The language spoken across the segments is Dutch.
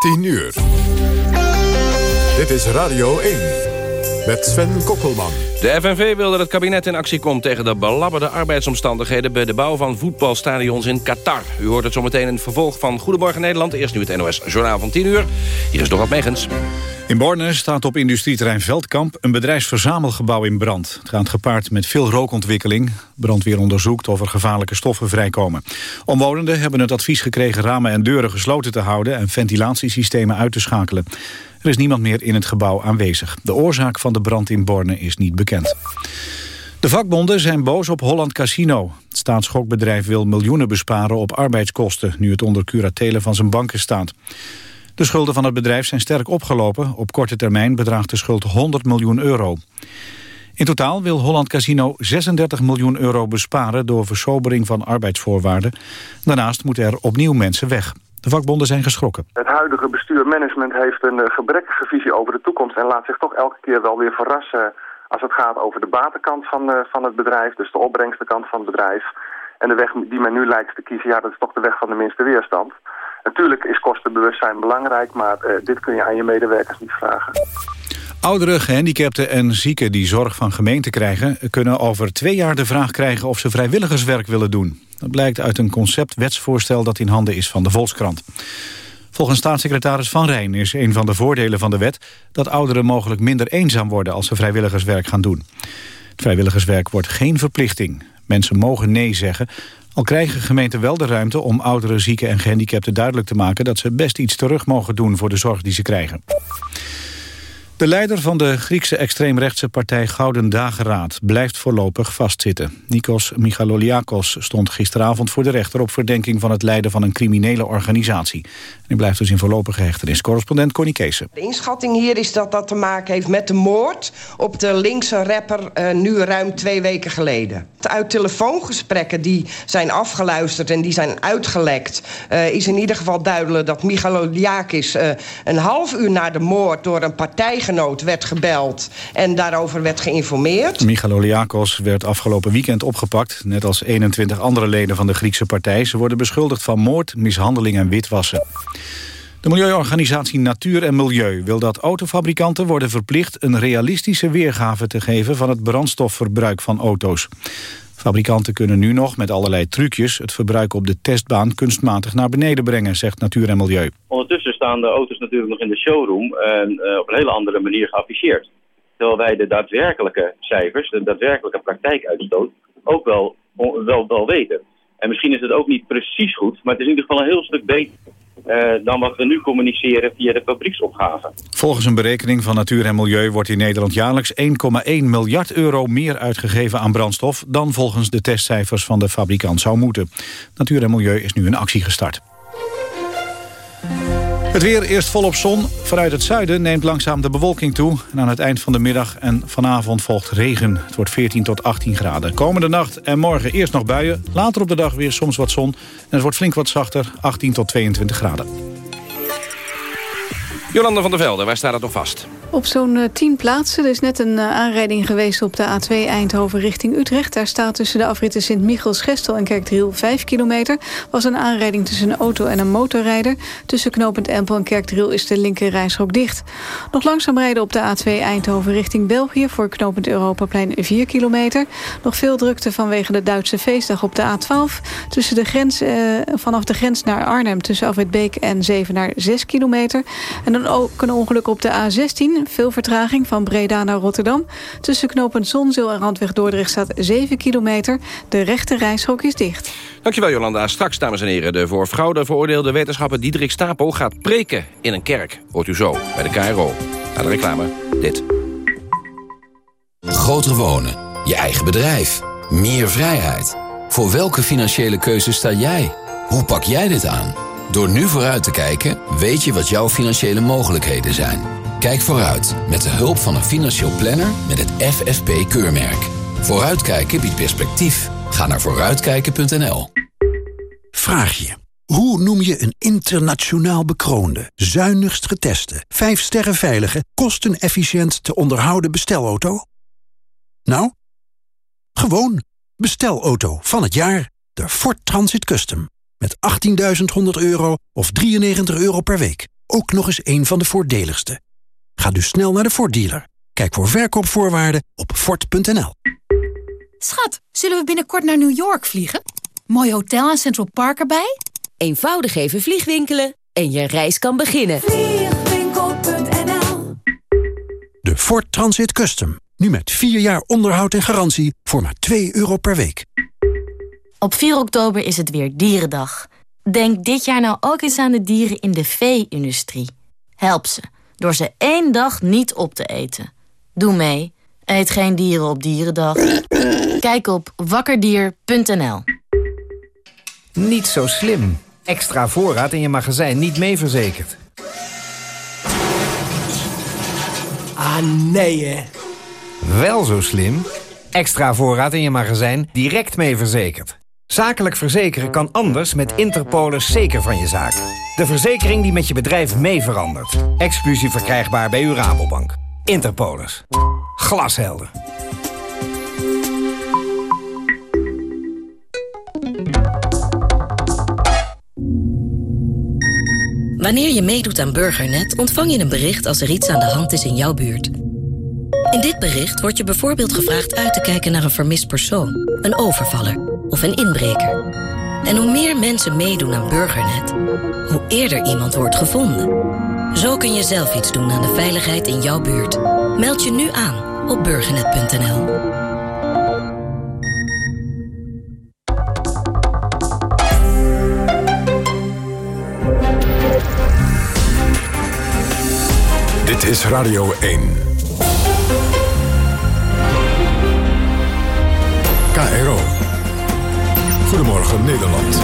10 uur. Dit is Radio 1 met Sven Kokkelman. De FNV wil dat het kabinet in actie komt tegen de belabberde arbeidsomstandigheden... bij de bouw van voetbalstadions in Qatar. U hoort het zometeen in het vervolg van Goedemorgen Nederland. Eerst nu het NOS Journaal van 10 uur. Hier is Dorot Megens. In Borne staat op industrieterrein Veldkamp een bedrijfsverzamelgebouw in brand. Het gaat gepaard met veel rookontwikkeling. Brandweer onderzoekt of er gevaarlijke stoffen vrijkomen. Omwonenden hebben het advies gekregen ramen en deuren gesloten te houden... en ventilatiesystemen uit te schakelen. Er is niemand meer in het gebouw aanwezig. De oorzaak van de brand in Borne is niet bekend. De vakbonden zijn boos op Holland Casino. Het staatsschokbedrijf wil miljoenen besparen op arbeidskosten... nu het onder curatelen van zijn banken staat. De schulden van het bedrijf zijn sterk opgelopen. Op korte termijn bedraagt de schuld 100 miljoen euro. In totaal wil Holland Casino 36 miljoen euro besparen... door versobering van arbeidsvoorwaarden. Daarnaast moeten er opnieuw mensen weg. De vakbonden zijn geschrokken. Het huidige bestuur-management heeft een eh, gebrekkige visie over de toekomst... en laat zich toch elke keer wel weer verrassen als het gaat over de batenkant van, uh, van het bedrijf... dus de opbrengstenkant van het bedrijf. En de weg die men nu lijkt te kiezen, ja, dat is toch de weg van de minste weerstand. Natuurlijk is kostenbewustzijn belangrijk, maar uh, dit kun je aan je medewerkers niet vragen. Ouderen, gehandicapten en zieken die zorg van gemeente krijgen... kunnen over twee jaar de vraag krijgen of ze vrijwilligerswerk willen doen. Dat blijkt uit een conceptwetsvoorstel dat in handen is van de Volkskrant. Volgens staatssecretaris Van Rijn is een van de voordelen van de wet... dat ouderen mogelijk minder eenzaam worden als ze vrijwilligerswerk gaan doen. Het vrijwilligerswerk wordt geen verplichting. Mensen mogen nee zeggen, al krijgen gemeenten wel de ruimte om ouderen, zieken en gehandicapten duidelijk te maken... dat ze best iets terug mogen doen voor de zorg die ze krijgen. De leider van de Griekse extreemrechtse partij Gouden Dageraad blijft voorlopig vastzitten. Nikos Michaloliakos stond gisteravond voor de rechter op verdenking van het leiden van een criminele organisatie. Hij blijft dus in voorlopige hechtenis. Correspondent Connie. De inschatting hier is dat dat te maken heeft met de moord op de linkse rapper uh, nu ruim twee weken geleden. Uit telefoongesprekken die zijn afgeluisterd en die zijn uitgelekt... Uh, is in ieder geval duidelijk dat Michaloliakis uh, een half uur na de moord door een partij werd gebeld en daarover werd geïnformeerd. Michaloliakos werd afgelopen weekend opgepakt... net als 21 andere leden van de Griekse partij. Ze worden beschuldigd van moord, mishandeling en witwassen. De milieuorganisatie Natuur en Milieu wil dat autofabrikanten worden verplicht een realistische weergave te geven van het brandstofverbruik van auto's. Fabrikanten kunnen nu nog met allerlei trucjes het verbruik op de testbaan kunstmatig naar beneden brengen, zegt Natuur en Milieu. Ondertussen staan de auto's natuurlijk nog in de showroom en uh, op een hele andere manier geafficheerd. Terwijl wij de daadwerkelijke cijfers, de daadwerkelijke praktijkuitstoot, ook wel, wel, wel weten. En misschien is het ook niet precies goed, maar het is in ieder geval een heel stuk beter uh, dan wat we nu communiceren via de fabrieksopgave. Volgens een berekening van Natuur en Milieu wordt in Nederland jaarlijks 1,1 miljard euro meer uitgegeven aan brandstof dan volgens de testcijfers van de fabrikant zou moeten. Natuur en Milieu is nu een actie gestart. Het weer eerst volop zon. Vanuit het zuiden neemt langzaam de bewolking toe. En aan het eind van de middag en vanavond volgt regen. Het wordt 14 tot 18 graden. Komende nacht en morgen eerst nog buien. Later op de dag weer soms wat zon. En het wordt flink wat zachter, 18 tot 22 graden. Jolanda van der Velde, waar staat het nog vast? Op zo'n 10 plaatsen. Er is net een aanrijding geweest op de A2 Eindhoven richting Utrecht. Daar staat tussen de afritten Sint-Michels, Gestel en Kerkdriel 5 kilometer. was een aanrijding tussen een auto en een motorrijder. Tussen knooppunt Empel en Kerkdriel is de linker reishok dicht. Nog langzaam rijden op de A2 Eindhoven richting België... voor knooppunt Europaplein 4 kilometer. Nog veel drukte vanwege de Duitse feestdag op de A12. Tussen de grens, eh, vanaf de grens naar Arnhem tussen Afwitbeek en Zevenaar 6 kilometer. En dan ook een ongeluk op de A16 veel vertraging van Breda naar Rotterdam. Tussen knooppunt Zonzeel en Randweg Dordrecht staat 7 kilometer. De rechte reishok is dicht. Dankjewel Jolanda. Straks, dames en heren, de voor fraude veroordeelde wetenschapper Diederik Stapel gaat preken in een kerk. Hoort u zo bij de KRO. Na de reclame, dit. Groter wonen, je eigen bedrijf, meer vrijheid. Voor welke financiële keuze sta jij? Hoe pak jij dit aan? Door nu vooruit te kijken, weet je wat jouw financiële mogelijkheden zijn. Kijk vooruit met de hulp van een financieel planner met het FFP-keurmerk. Vooruitkijken biedt perspectief. Ga naar vooruitkijken.nl. Vraag je. Hoe noem je een internationaal bekroonde, zuinigst geteste, 5 sterren veilige, kostenefficiënt te onderhouden bestelauto? Nou? Gewoon bestelauto van het jaar. De Ford Transit Custom. Met 18.100 euro of 93 euro per week. ook nog eens een van de voordeligste. Ga dus snel naar de Ford dealer. Kijk voor verkoopvoorwaarden op Ford.nl. Schat, zullen we binnenkort naar New York vliegen? Mooi hotel en Central Park erbij? Eenvoudig even vliegwinkelen en je reis kan beginnen. Vliegwinkel.nl De Ford Transit Custom. Nu met 4 jaar onderhoud en garantie voor maar 2 euro per week. Op 4 oktober is het weer Dierendag. Denk dit jaar nou ook eens aan de dieren in de vee-industrie. Help ze, door ze één dag niet op te eten. Doe mee. Eet geen dieren op Dierendag. Kijk op wakkerdier.nl Niet zo slim. Extra voorraad in je magazijn niet mee verzekerd. Ah, nee hè. Wel zo slim. Extra voorraad in je magazijn direct mee verzekerd. Zakelijk verzekeren kan anders met Interpolis zeker van je zaak. De verzekering die met je bedrijf mee verandert. Exclusief verkrijgbaar bij uw Rabobank. Interpolis. Glashelder. Wanneer je meedoet aan Burgernet ontvang je een bericht als er iets aan de hand is in jouw buurt. In dit bericht wordt je bijvoorbeeld gevraagd uit te kijken naar een vermist persoon, een overvaller of een inbreker. En hoe meer mensen meedoen aan Burgernet, hoe eerder iemand wordt gevonden. Zo kun je zelf iets doen aan de veiligheid in jouw buurt. Meld je nu aan op burgernet.nl. Dit is Radio 1. Goedemorgen Nederland.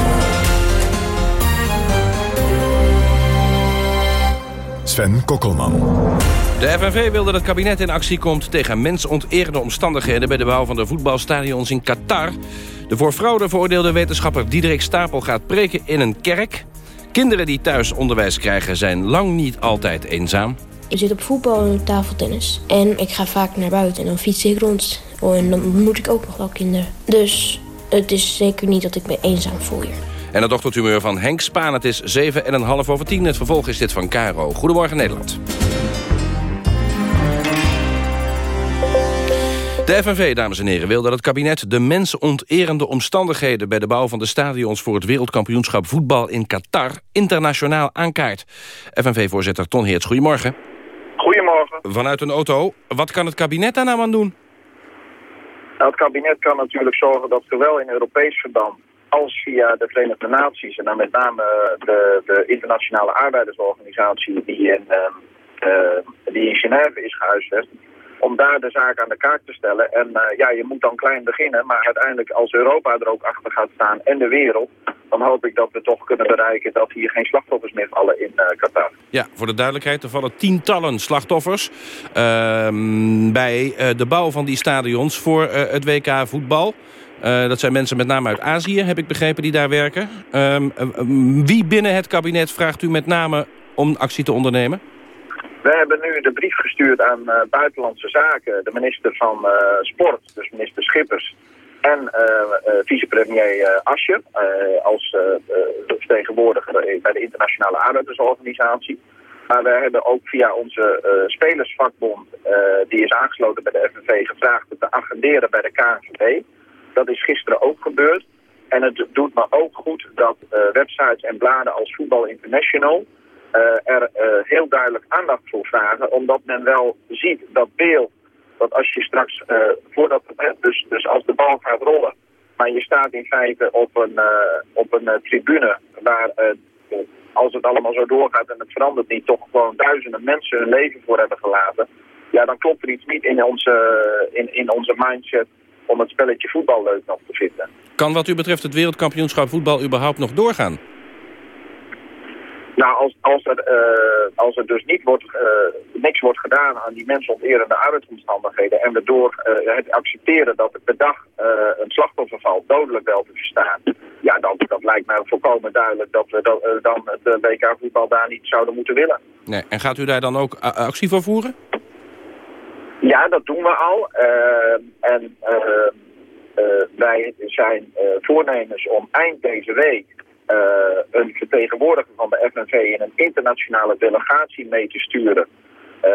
Sven Kokkelman. De FNV wil dat het kabinet in actie komt tegen mensonterende omstandigheden... bij de bouw van de voetbalstadions in Qatar. De voor fraude veroordeelde wetenschapper Diederik Stapel gaat preken in een kerk. Kinderen die thuis onderwijs krijgen zijn lang niet altijd eenzaam. Ik zit op voetbal en op tafeltennis. En ik ga vaak naar buiten en dan fiets ik rond. Oh, en dan ontmoet ik ook nog wel kinderen. Dus het is zeker niet dat ik me eenzaam voel hier. En het ochtendhumeur van Henk Spaan. Het is 7 en een half over 10. Het vervolg is dit van Caro. Goedemorgen Nederland. De FNV, dames en heren, wil dat het kabinet de mensonterende omstandigheden... bij de bouw van de stadions voor het wereldkampioenschap voetbal in Qatar... internationaal aankaart. FNV-voorzitter Ton Heerts, goedemorgen. Goedemorgen. Vanuit een auto, wat kan het kabinet daar nou aan doen? Nou, het kabinet kan natuurlijk zorgen dat zowel in Europees verband als via de Verenigde Naties... en dan met name de, de Internationale Arbeidersorganisatie die in, uh, uh, die in Genève is gehuisvest... om daar de zaak aan de kaak te stellen. En uh, ja, je moet dan klein beginnen, maar uiteindelijk als Europa er ook achter gaat staan en de wereld... dan hoop ik dat we toch kunnen bereiken dat hier geen slachtoffers meer vallen in Qatar. Ja, voor de duidelijkheid, er vallen tientallen slachtoffers... Ehm, bij de bouw van die stadions voor het WK voetbal... Uh, dat zijn mensen met name uit Azië, heb ik begrepen, die daar werken. Um, wie binnen het kabinet vraagt u met name om actie te ondernemen? We hebben nu de brief gestuurd aan uh, Buitenlandse Zaken, de minister van uh, Sport, dus minister Schippers, en vicepremier Asje als vertegenwoordiger bij de Internationale Arbeidersorganisatie. Maar we hebben ook via onze spelersvakbond, die is aangesloten bij de FNV, gevraagd te agenderen bij de KNVB. Dat is gisteren ook gebeurd. En het doet me ook goed dat websites en bladen als Voetbal International er uh, heel duidelijk aandacht voor vragen. Omdat men wel ziet dat beeld, dat als je straks, voordat, dus, dus als de bal gaat rollen, maar je staat in feite op een, op een tribune waar, als het allemaal zo doorgaat en het verandert niet, toch gewoon duizenden mensen hun leven voor hebben gelaten. Ja, dan klopt er iets niet in onze, in, in onze mindset om het spelletje voetbal leuk nog te vinden. Kan wat u betreft het wereldkampioenschap voetbal überhaupt nog doorgaan? Nou, als, als, er, uh, als er dus niet wordt, uh, niks wordt gedaan aan die mensonterende arbeidsomstandigheden... en we door uh, het accepteren dat er per dag een slachtoffer valt, dodelijk wel te verstaan... ja, dan dat lijkt mij volkomen duidelijk dat we dat, dan het WK-voetbal daar niet zouden moeten willen. Nee, en gaat u daar dan ook actie voor voeren? Ja, dat doen we al. en wij zijn voornemens om eind deze week eh, een vertegenwoordiger van de FNV in een internationale delegatie mee te sturen eh,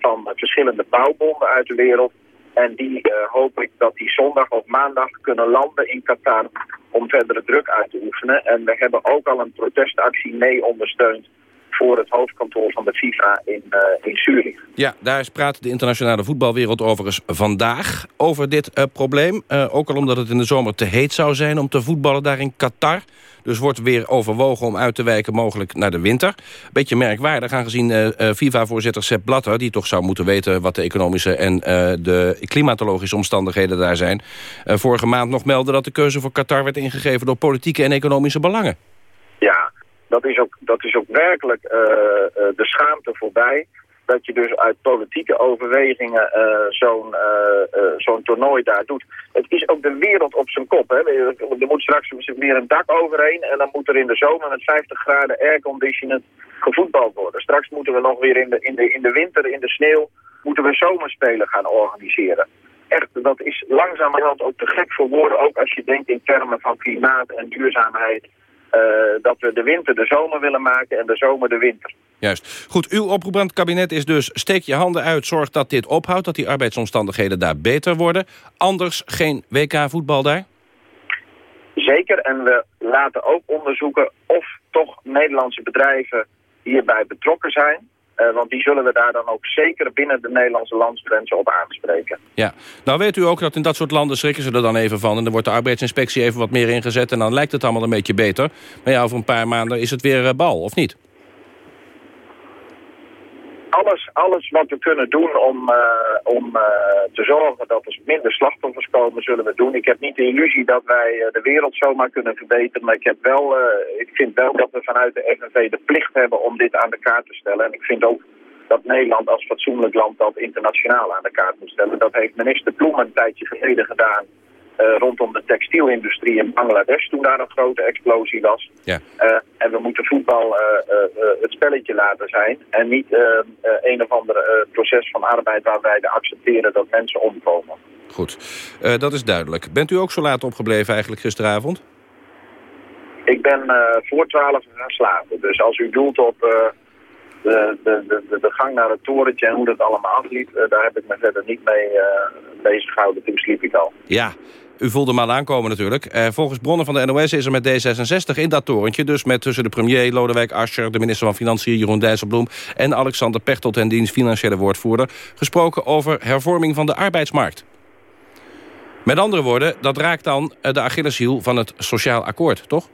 van verschillende bouwbonden uit de wereld. En die uh, hoop ik dat die zondag of maandag kunnen landen in Qatar om verdere druk uit te oefenen. En we hebben ook al een protestactie mee ondersteund voor het hoofdkantoor van de FIFA in, uh, in Zurich. Ja, daar praat de internationale voetbalwereld overigens vandaag over dit uh, probleem. Uh, ook al omdat het in de zomer te heet zou zijn om te voetballen daar in Qatar. Dus wordt weer overwogen om uit te wijken mogelijk naar de winter. Beetje merkwaardig aangezien FIFA-voorzitter Sepp Blatter... die toch zou moeten weten wat de economische en de klimatologische omstandigheden daar zijn... vorige maand nog meldde dat de keuze voor Qatar werd ingegeven... door politieke en economische belangen. Ja, dat is ook, dat is ook werkelijk uh, uh, de schaamte voorbij. Dat je dus uit politieke overwegingen uh, zo'n zo'n toernooi daar doet. Het is ook de wereld op zijn kop. Hè. Er moet straks weer een dak overheen en dan moet er in de zomer met 50 graden airconditioned gevoetbald worden. Straks moeten we nog weer in de, in de, in de winter, in de sneeuw, moeten we zomerspelen gaan organiseren. Echt, dat is langzamerhand ook te gek voor woorden, ook als je denkt in termen van klimaat en duurzaamheid. Uh, dat we de winter de zomer willen maken en de zomer de winter. Juist. Goed, uw oproep aan het kabinet is dus... steek je handen uit, zorg dat dit ophoudt... dat die arbeidsomstandigheden daar beter worden. Anders geen WK-voetbal daar? Zeker, en we laten ook onderzoeken... of toch Nederlandse bedrijven hierbij betrokken zijn... Uh, want die zullen we daar dan ook zeker binnen de Nederlandse landsgrenzen op aanspreken. Ja, nou weet u ook dat in dat soort landen schrikken ze er dan even van... en dan wordt de arbeidsinspectie even wat meer ingezet... en dan lijkt het allemaal een beetje beter. Maar ja, over een paar maanden is het weer uh, bal, of niet? Alles, alles wat we kunnen doen om, uh, om te zorgen dat er minder slachtoffers komen, zullen we doen. Ik heb niet de illusie dat wij de wereld zomaar kunnen verbeteren, maar ik, heb wel, ik vind wel dat we vanuit de FNV de plicht hebben om dit aan de kaart te stellen. En ik vind ook dat Nederland als fatsoenlijk land dat internationaal aan de kaart moet stellen. Dat heeft minister Ploem een tijdje geleden gedaan uh, rondom de textielindustrie in Bangladesh, toen daar een grote explosie was. Ja. Uh, en we moeten voetbal uh, het spelletje laten zijn en niet een of ander proces van arbeid waarbij we accepteren dat mensen omkomen. Goed, dat is duidelijk. Bent u ook zo laat opgebleven eigenlijk gisteravond? Ik ben voor twaalf gaan slapen, dus als u doelt op... De, de, de, de, gang naar het torentje en hoe dat allemaal afliep, daar heb ik me verder niet mee uh, bezig gehouden. Toen sliep ik al. Ja, u voelde hem aankomen natuurlijk. Uh, volgens bronnen van de NOS is er met D66 in dat torentje... dus met tussen de premier Lodewijk Asscher, de minister van Financiën Jeroen Dijsselbloem... en Alexander Pechtold en diens financiële woordvoerder... gesproken over hervorming van de arbeidsmarkt. Met andere woorden, dat raakt dan de Achilleshiel van het sociaal akkoord, toch?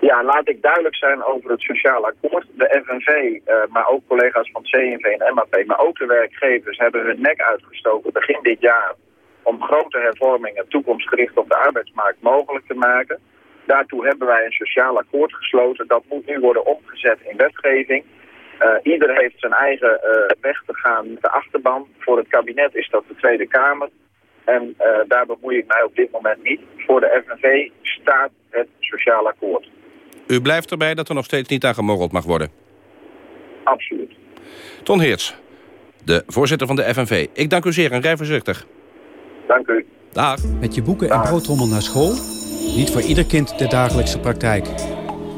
Ja, laat ik duidelijk zijn over het sociaal akkoord. De FNV, uh, maar ook collega's van CNV en MAP, maar ook de werkgevers... hebben hun nek uitgestoken begin dit jaar om grote hervormingen toekomstgericht op de arbeidsmarkt mogelijk te maken. Daartoe hebben wij een sociaal akkoord gesloten. Dat moet nu worden omgezet in wetgeving. Uh, ieder heeft zijn eigen uh, weg te gaan met de achterban. Voor het kabinet is dat de Tweede Kamer. En uh, daar bemoei ik mij op dit moment niet. Voor de FNV staat het sociaal akkoord. U blijft erbij dat er nog steeds niet aan gemorreld mag worden? Absoluut. Ton Heerts, de voorzitter van de FNV. Ik dank u zeer en rij voorzichtig. Dank u. Dag. Met je boeken en broodrommel naar school? Niet voor ieder kind de dagelijkse praktijk.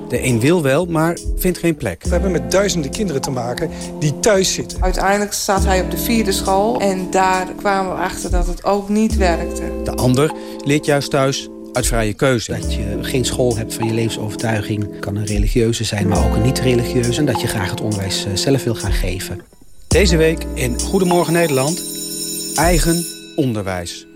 De een wil wel, maar vindt geen plek. We hebben met duizenden kinderen te maken die thuis zitten. Uiteindelijk zat hij op de vierde school en daar kwamen we achter dat het ook niet werkte. De ander leert juist thuis uit vrije keuze. Dat je geen school hebt van je levensovertuiging. kan een religieuze zijn, maar ook een niet-religieuze. En dat je graag het onderwijs zelf wil gaan geven. Deze week in Goedemorgen Nederland. Eigen onderwijs.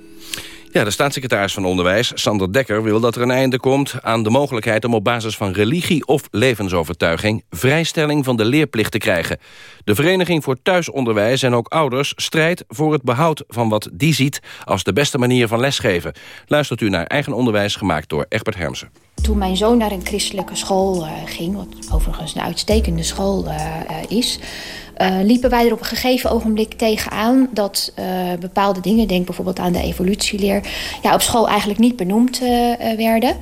Ja, de staatssecretaris van Onderwijs, Sander Dekker, wil dat er een einde komt aan de mogelijkheid om op basis van religie of levensovertuiging vrijstelling van de leerplicht te krijgen. De Vereniging voor Thuisonderwijs en ook ouders strijdt voor het behoud van wat die ziet als de beste manier van lesgeven. Luistert u naar eigen onderwijs gemaakt door Egbert Hermsen. Toen mijn zoon naar een christelijke school uh, ging, wat overigens een uitstekende school uh, is... Uh, liepen wij er op een gegeven ogenblik tegenaan dat uh, bepaalde dingen, denk bijvoorbeeld aan de evolutieleer, ja, op school eigenlijk niet benoemd uh, werden.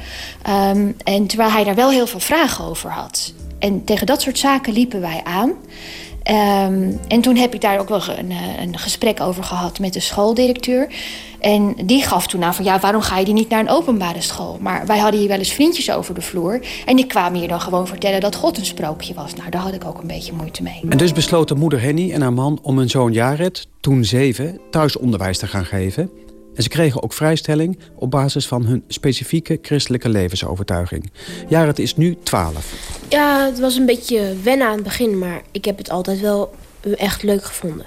Um, en terwijl hij daar wel heel veel vragen over had. En tegen dat soort zaken liepen wij aan. Um, en toen heb ik daar ook wel een, een, gesprek over gehad met de schooldirecteur. En die gaf toen aan van ja, waarom ga je die niet naar een openbare school? Maar wij hadden hier wel eens vriendjes over de vloer. En die kwamen hier dan gewoon vertellen dat God een sprookje was. Nou, daar had ik ook een beetje moeite mee. En dus besloten moeder Henny en haar man om hun zoon Jared, toen zeven, thuisonderwijs te gaan geven. En ze kregen ook vrijstelling op basis van hun specifieke christelijke levensovertuiging. Jared is nu 12. Ja, het was een beetje wennen aan het begin, maar ik heb het altijd wel echt leuk gevonden.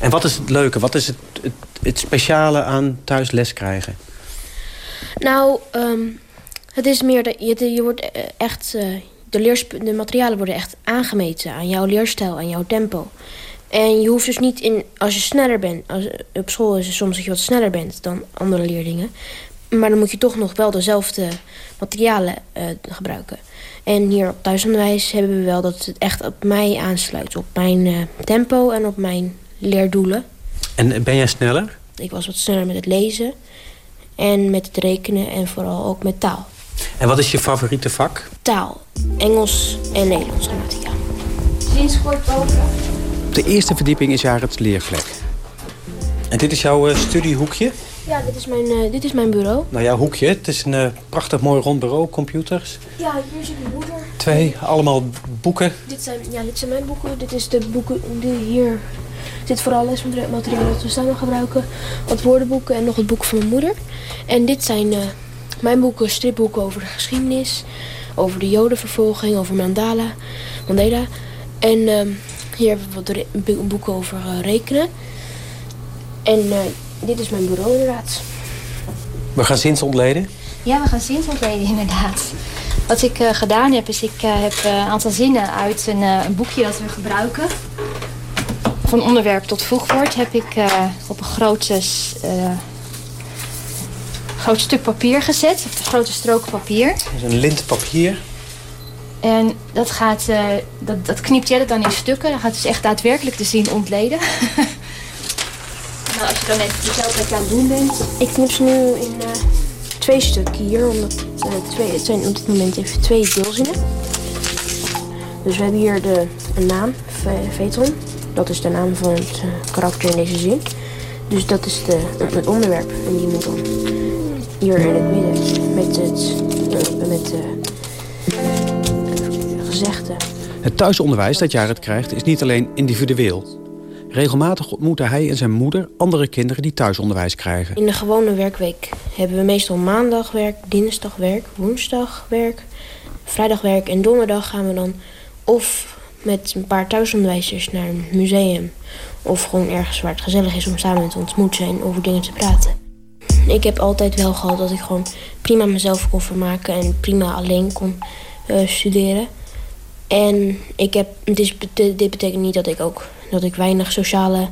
En wat is het leuke? Wat is het, het, het speciale aan thuis les krijgen? Nou, um, het is meer dat je, je wordt eh, echt. Uh, de, leers, de materialen worden echt aangemeten aan jouw leerstijl, aan jouw tempo. En je hoeft dus niet in, als je sneller bent, als, op school is het soms dat je wat sneller bent dan andere leerlingen. Maar dan moet je toch nog wel dezelfde materialen uh, gebruiken. En hier op thuisonderwijs hebben we wel dat het echt op mij aansluit. Op mijn uh, tempo en op mijn leerdoelen. En ben jij sneller? Ik was wat sneller met het lezen en met het rekenen en vooral ook met taal. En wat is je favoriete vak? Taal, Engels en Nederlands grammatica. Sinds kort boven. Op de eerste verdieping is het leervlek. En dit is jouw uh, studiehoekje? Ja, dit is, mijn, uh, dit is mijn bureau. Nou ja, hoekje. Het is een uh, prachtig mooi rond bureau, computers. Ja, hier zit mijn moeder. Twee, allemaal boeken. Dit zijn, ja, dit zijn mijn boeken. Dit is de boeken die hier zit vooral lesmateriaal dat we samen gebruiken. Wat woordenboeken en nog het boek van mijn moeder. En dit zijn uh, mijn boeken, stripboeken over de geschiedenis. Over de jodenvervolging, over Mandala, Mandela. En uh, hier hebben we wat boeken over uh, rekenen. En uh, dit is mijn bureau inderdaad. We gaan zins ontleden? Ja, we gaan zins ontleden inderdaad. Wat ik uh, gedaan heb, is ik heb een aantal zinnen uit een, een boekje dat we gebruiken van onderwerp tot voegwoord heb ik uh, op een grote, uh, groot stuk papier gezet. Op een grote strook papier. Dat is een lint papier. En dat, gaat, uh, dat, dat knipt jij dan in stukken. Dan gaat dus echt daadwerkelijk de zin ontleden. nou, als je dan even zelf wat je aan het doen bent. Ik knip ze nu in twee stukken hier. Omdat twee, het zijn op dit moment even twee deelzinnen. Dus we hebben hier de, een naam, Veton. Dat is de naam van het uh, karakter in deze zin. Dus dat is de, het onderwerp. En die moet dan hier in het midden met het uh, met, uh, gezegde. Het thuisonderwijs dat Jared krijgt is niet alleen individueel. Regelmatig ontmoeten hij en zijn moeder andere kinderen die thuisonderwijs krijgen. In de gewone werkweek hebben we meestal maandagwerk, dinsdagwerk, woensdagwerk, vrijdagwerk en donderdag gaan we dan of met een paar thuisonderwijzers naar een museum. Of gewoon ergens waar het gezellig is om samen te ontmoeten en over dingen te praten. Ik heb altijd wel gehad dat ik gewoon prima mezelf kon vermaken en prima alleen kon uh, studeren. En ik heb, dit, betekent niet dat ik ook dat ik weinig sociale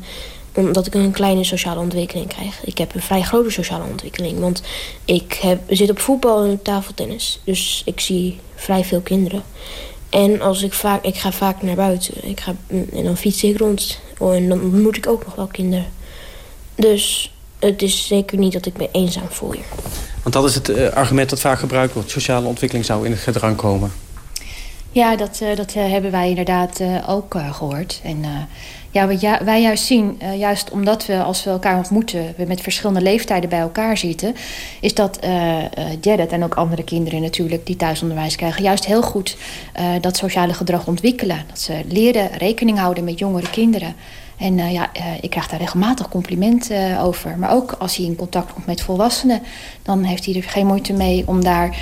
omdat ik een kleine sociale ontwikkeling krijg. Ik heb een vrij grote sociale ontwikkeling. Want ik heb, zit op voetbal en tafeltennis. Dus ik zie vrij veel kinderen. En als ik vaak, ik ga vaak naar buiten. Ik ga, en dan fiets ik rond. Oh, en dan moet ik ook nog wel kinderen. Dus het is zeker niet dat ik me eenzaam voel hier. Want dat is het uh, argument dat vaak gebruikt wordt. Sociale ontwikkeling zou in het gedrang komen. Ja, dat, uh, dat uh, hebben wij inderdaad ook gehoord. En ja, wat wij juist zien, juist omdat we als we elkaar ontmoeten... we met verschillende leeftijden bij elkaar zitten... is dat Jared en ook andere kinderen natuurlijk die thuisonderwijs krijgen... juist heel goed dat sociale gedrag ontwikkelen. Dat ze leren rekening houden met jongere kinderen. En ja, ik krijg daar regelmatig complimenten over. Maar ook als hij in contact komt met volwassenen... dan heeft hij er geen moeite mee om daar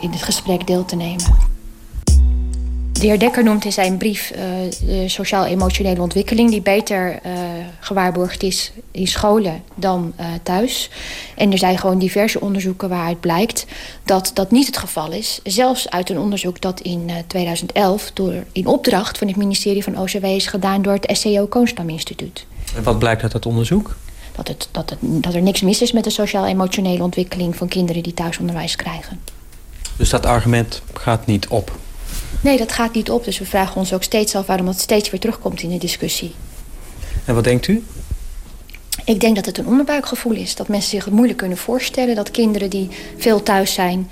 in het gesprek deel te nemen. De heer Dekker noemt in zijn brief uh, de sociaal-emotionele ontwikkeling... die beter uh, gewaarborgd is in scholen dan uh, thuis. En er zijn gewoon diverse onderzoeken waaruit blijkt dat dat niet het geval is. Zelfs uit een onderzoek dat in 2011 door, in opdracht van het ministerie van OCW... is gedaan door het SCO Koonstam Instituut. En wat blijkt uit dat onderzoek? Dat, het, dat, het, dat er niks mis is met de sociaal-emotionele ontwikkeling... van kinderen die thuisonderwijs krijgen. Dus dat argument gaat niet op? Nee, dat gaat niet op. Dus we vragen ons ook steeds af waarom dat steeds weer terugkomt in de discussie. En wat denkt u? Ik denk dat het een onderbuikgevoel is. Dat mensen zich het moeilijk kunnen voorstellen... dat kinderen die veel thuis zijn...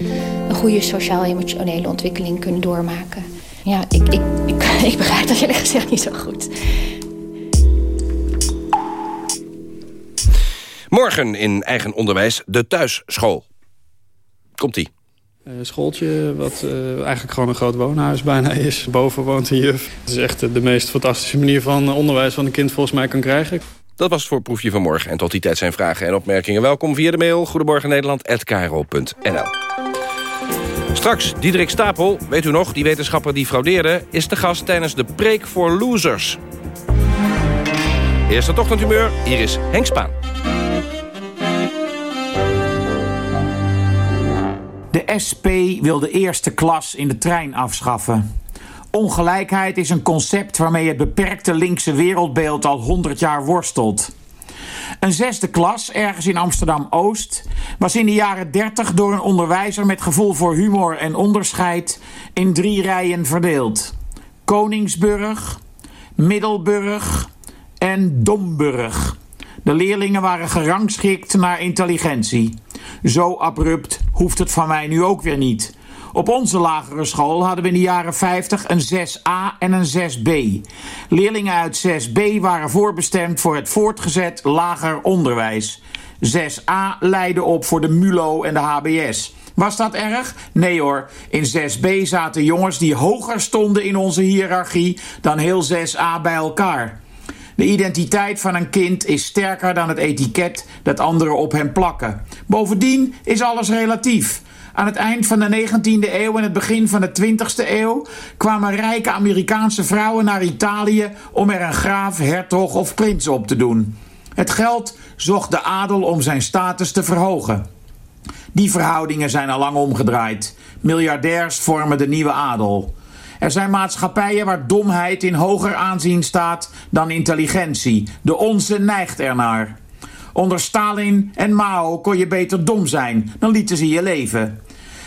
een goede sociaal-emotionele ontwikkeling kunnen doormaken. ja, ik, ik, ik, ik begrijp dat eerlijk gezegd niet zo goed. Morgen in eigen onderwijs de thuisschool. Komt-ie. Een schooltje wat uh, eigenlijk gewoon een groot woonhuis bijna is. Boven woont een juf. Het is echt de meest fantastische manier van onderwijs... wat een kind volgens mij kan krijgen. Dat was het voor Proefje van Morgen. En tot die tijd zijn vragen en opmerkingen. Welkom via de mail Goedemorgen Nederland@kro.nl. Straks, Diederik Stapel, weet u nog, die wetenschapper die fraudeerde... is de gast tijdens de Preek voor Losers. Eerste ochtendhumeur, hier is Henk Spaan. De SP wil de eerste klas in de trein afschaffen. Ongelijkheid is een concept waarmee het beperkte linkse wereldbeeld al 100 jaar worstelt. Een zesde klas, ergens in Amsterdam-Oost, was in de jaren 30 door een onderwijzer met gevoel voor humor en onderscheid in drie rijen verdeeld. Koningsburg, Middelburg en Domburg. De leerlingen waren gerangschikt naar intelligentie. Zo abrupt hoeft het van mij nu ook weer niet. Op onze lagere school hadden we in de jaren 50 een 6A en een 6B. Leerlingen uit 6B waren voorbestemd voor het voortgezet lager onderwijs. 6A leidde op voor de MULO en de HBS. Was dat erg? Nee hoor. In 6B zaten jongens die hoger stonden in onze hiërarchie dan heel 6A bij elkaar. De identiteit van een kind is sterker dan het etiket dat anderen op hem plakken. Bovendien is alles relatief. Aan het eind van de 19e eeuw en het begin van de 20e eeuw kwamen rijke Amerikaanse vrouwen naar Italië om er een graaf, hertog of prins op te doen. Het geld zocht de adel om zijn status te verhogen. Die verhoudingen zijn al lang omgedraaid. Miljardairs vormen de nieuwe adel. Er zijn maatschappijen waar domheid in hoger aanzien staat dan intelligentie. De onze neigt ernaar. Onder Stalin en Mao kon je beter dom zijn, dan lieten ze je leven.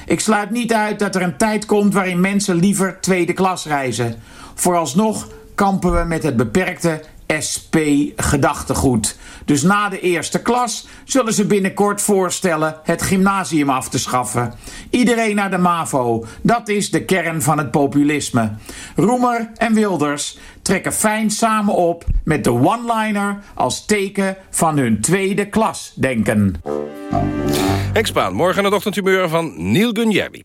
Ik sluit niet uit dat er een tijd komt waarin mensen liever tweede klas reizen. Vooralsnog kampen we met het beperkte SP-gedachtegoed. Dus na de eerste klas zullen ze binnenkort voorstellen het gymnasium af te schaffen. Iedereen naar de MAVO, dat is de kern van het populisme. Roemer en Wilders trekken fijn samen op met de one-liner als teken van hun tweede klas denken. Henk morgen het ochtendhumeur van Neil Gunjerbi.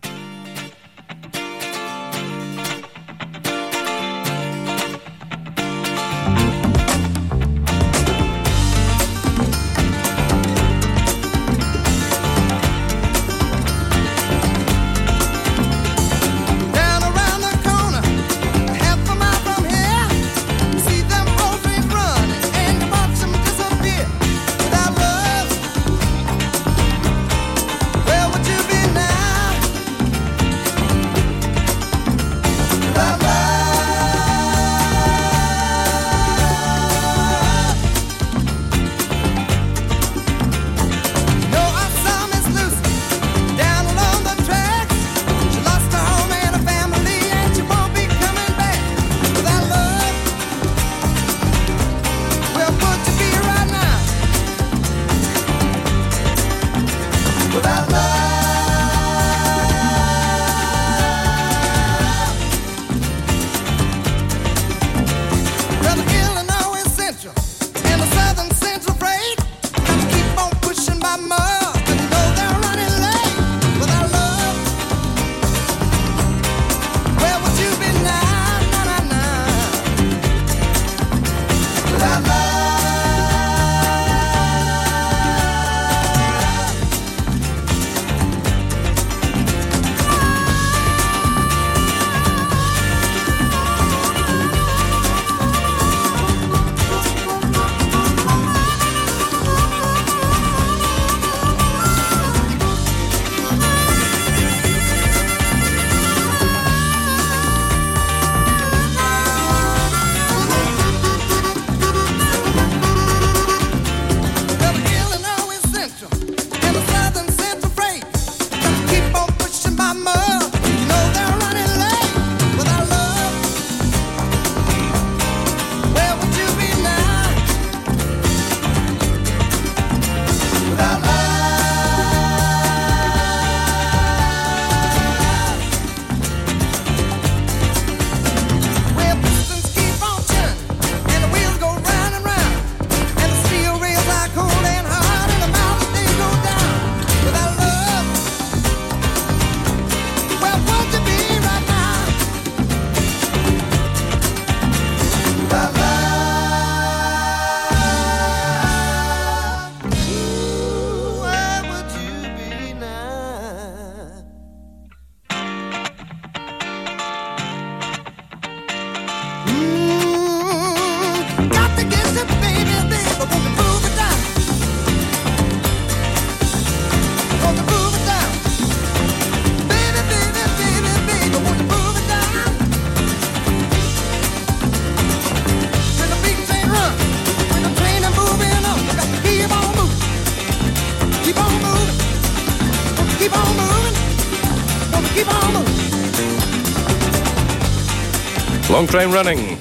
Train Running.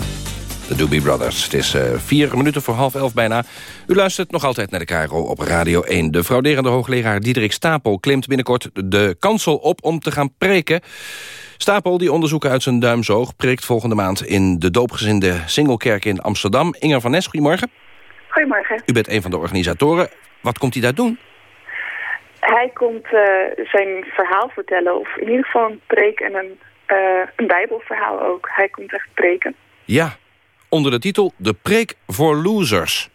De Doobie Brothers. Het is uh, vier minuten voor half elf bijna. U luistert nog altijd naar de KRO op Radio 1. De frauderende hoogleraar Diederik Stapel klimt binnenkort de kansel op om te gaan preken. Stapel, die onderzoeken uit zijn duimzoog... prikt volgende maand in de doopgezinde Singelkerk in Amsterdam. Inger van Nes, goedemorgen. Goedemorgen. U bent een van de organisatoren. Wat komt hij daar doen? Hij komt uh, zijn verhaal vertellen, of in ieder geval een preek en een, uh, een bijbelverhaal ook. Hij komt echt preken. Ja, onder de titel De Preek voor Losers.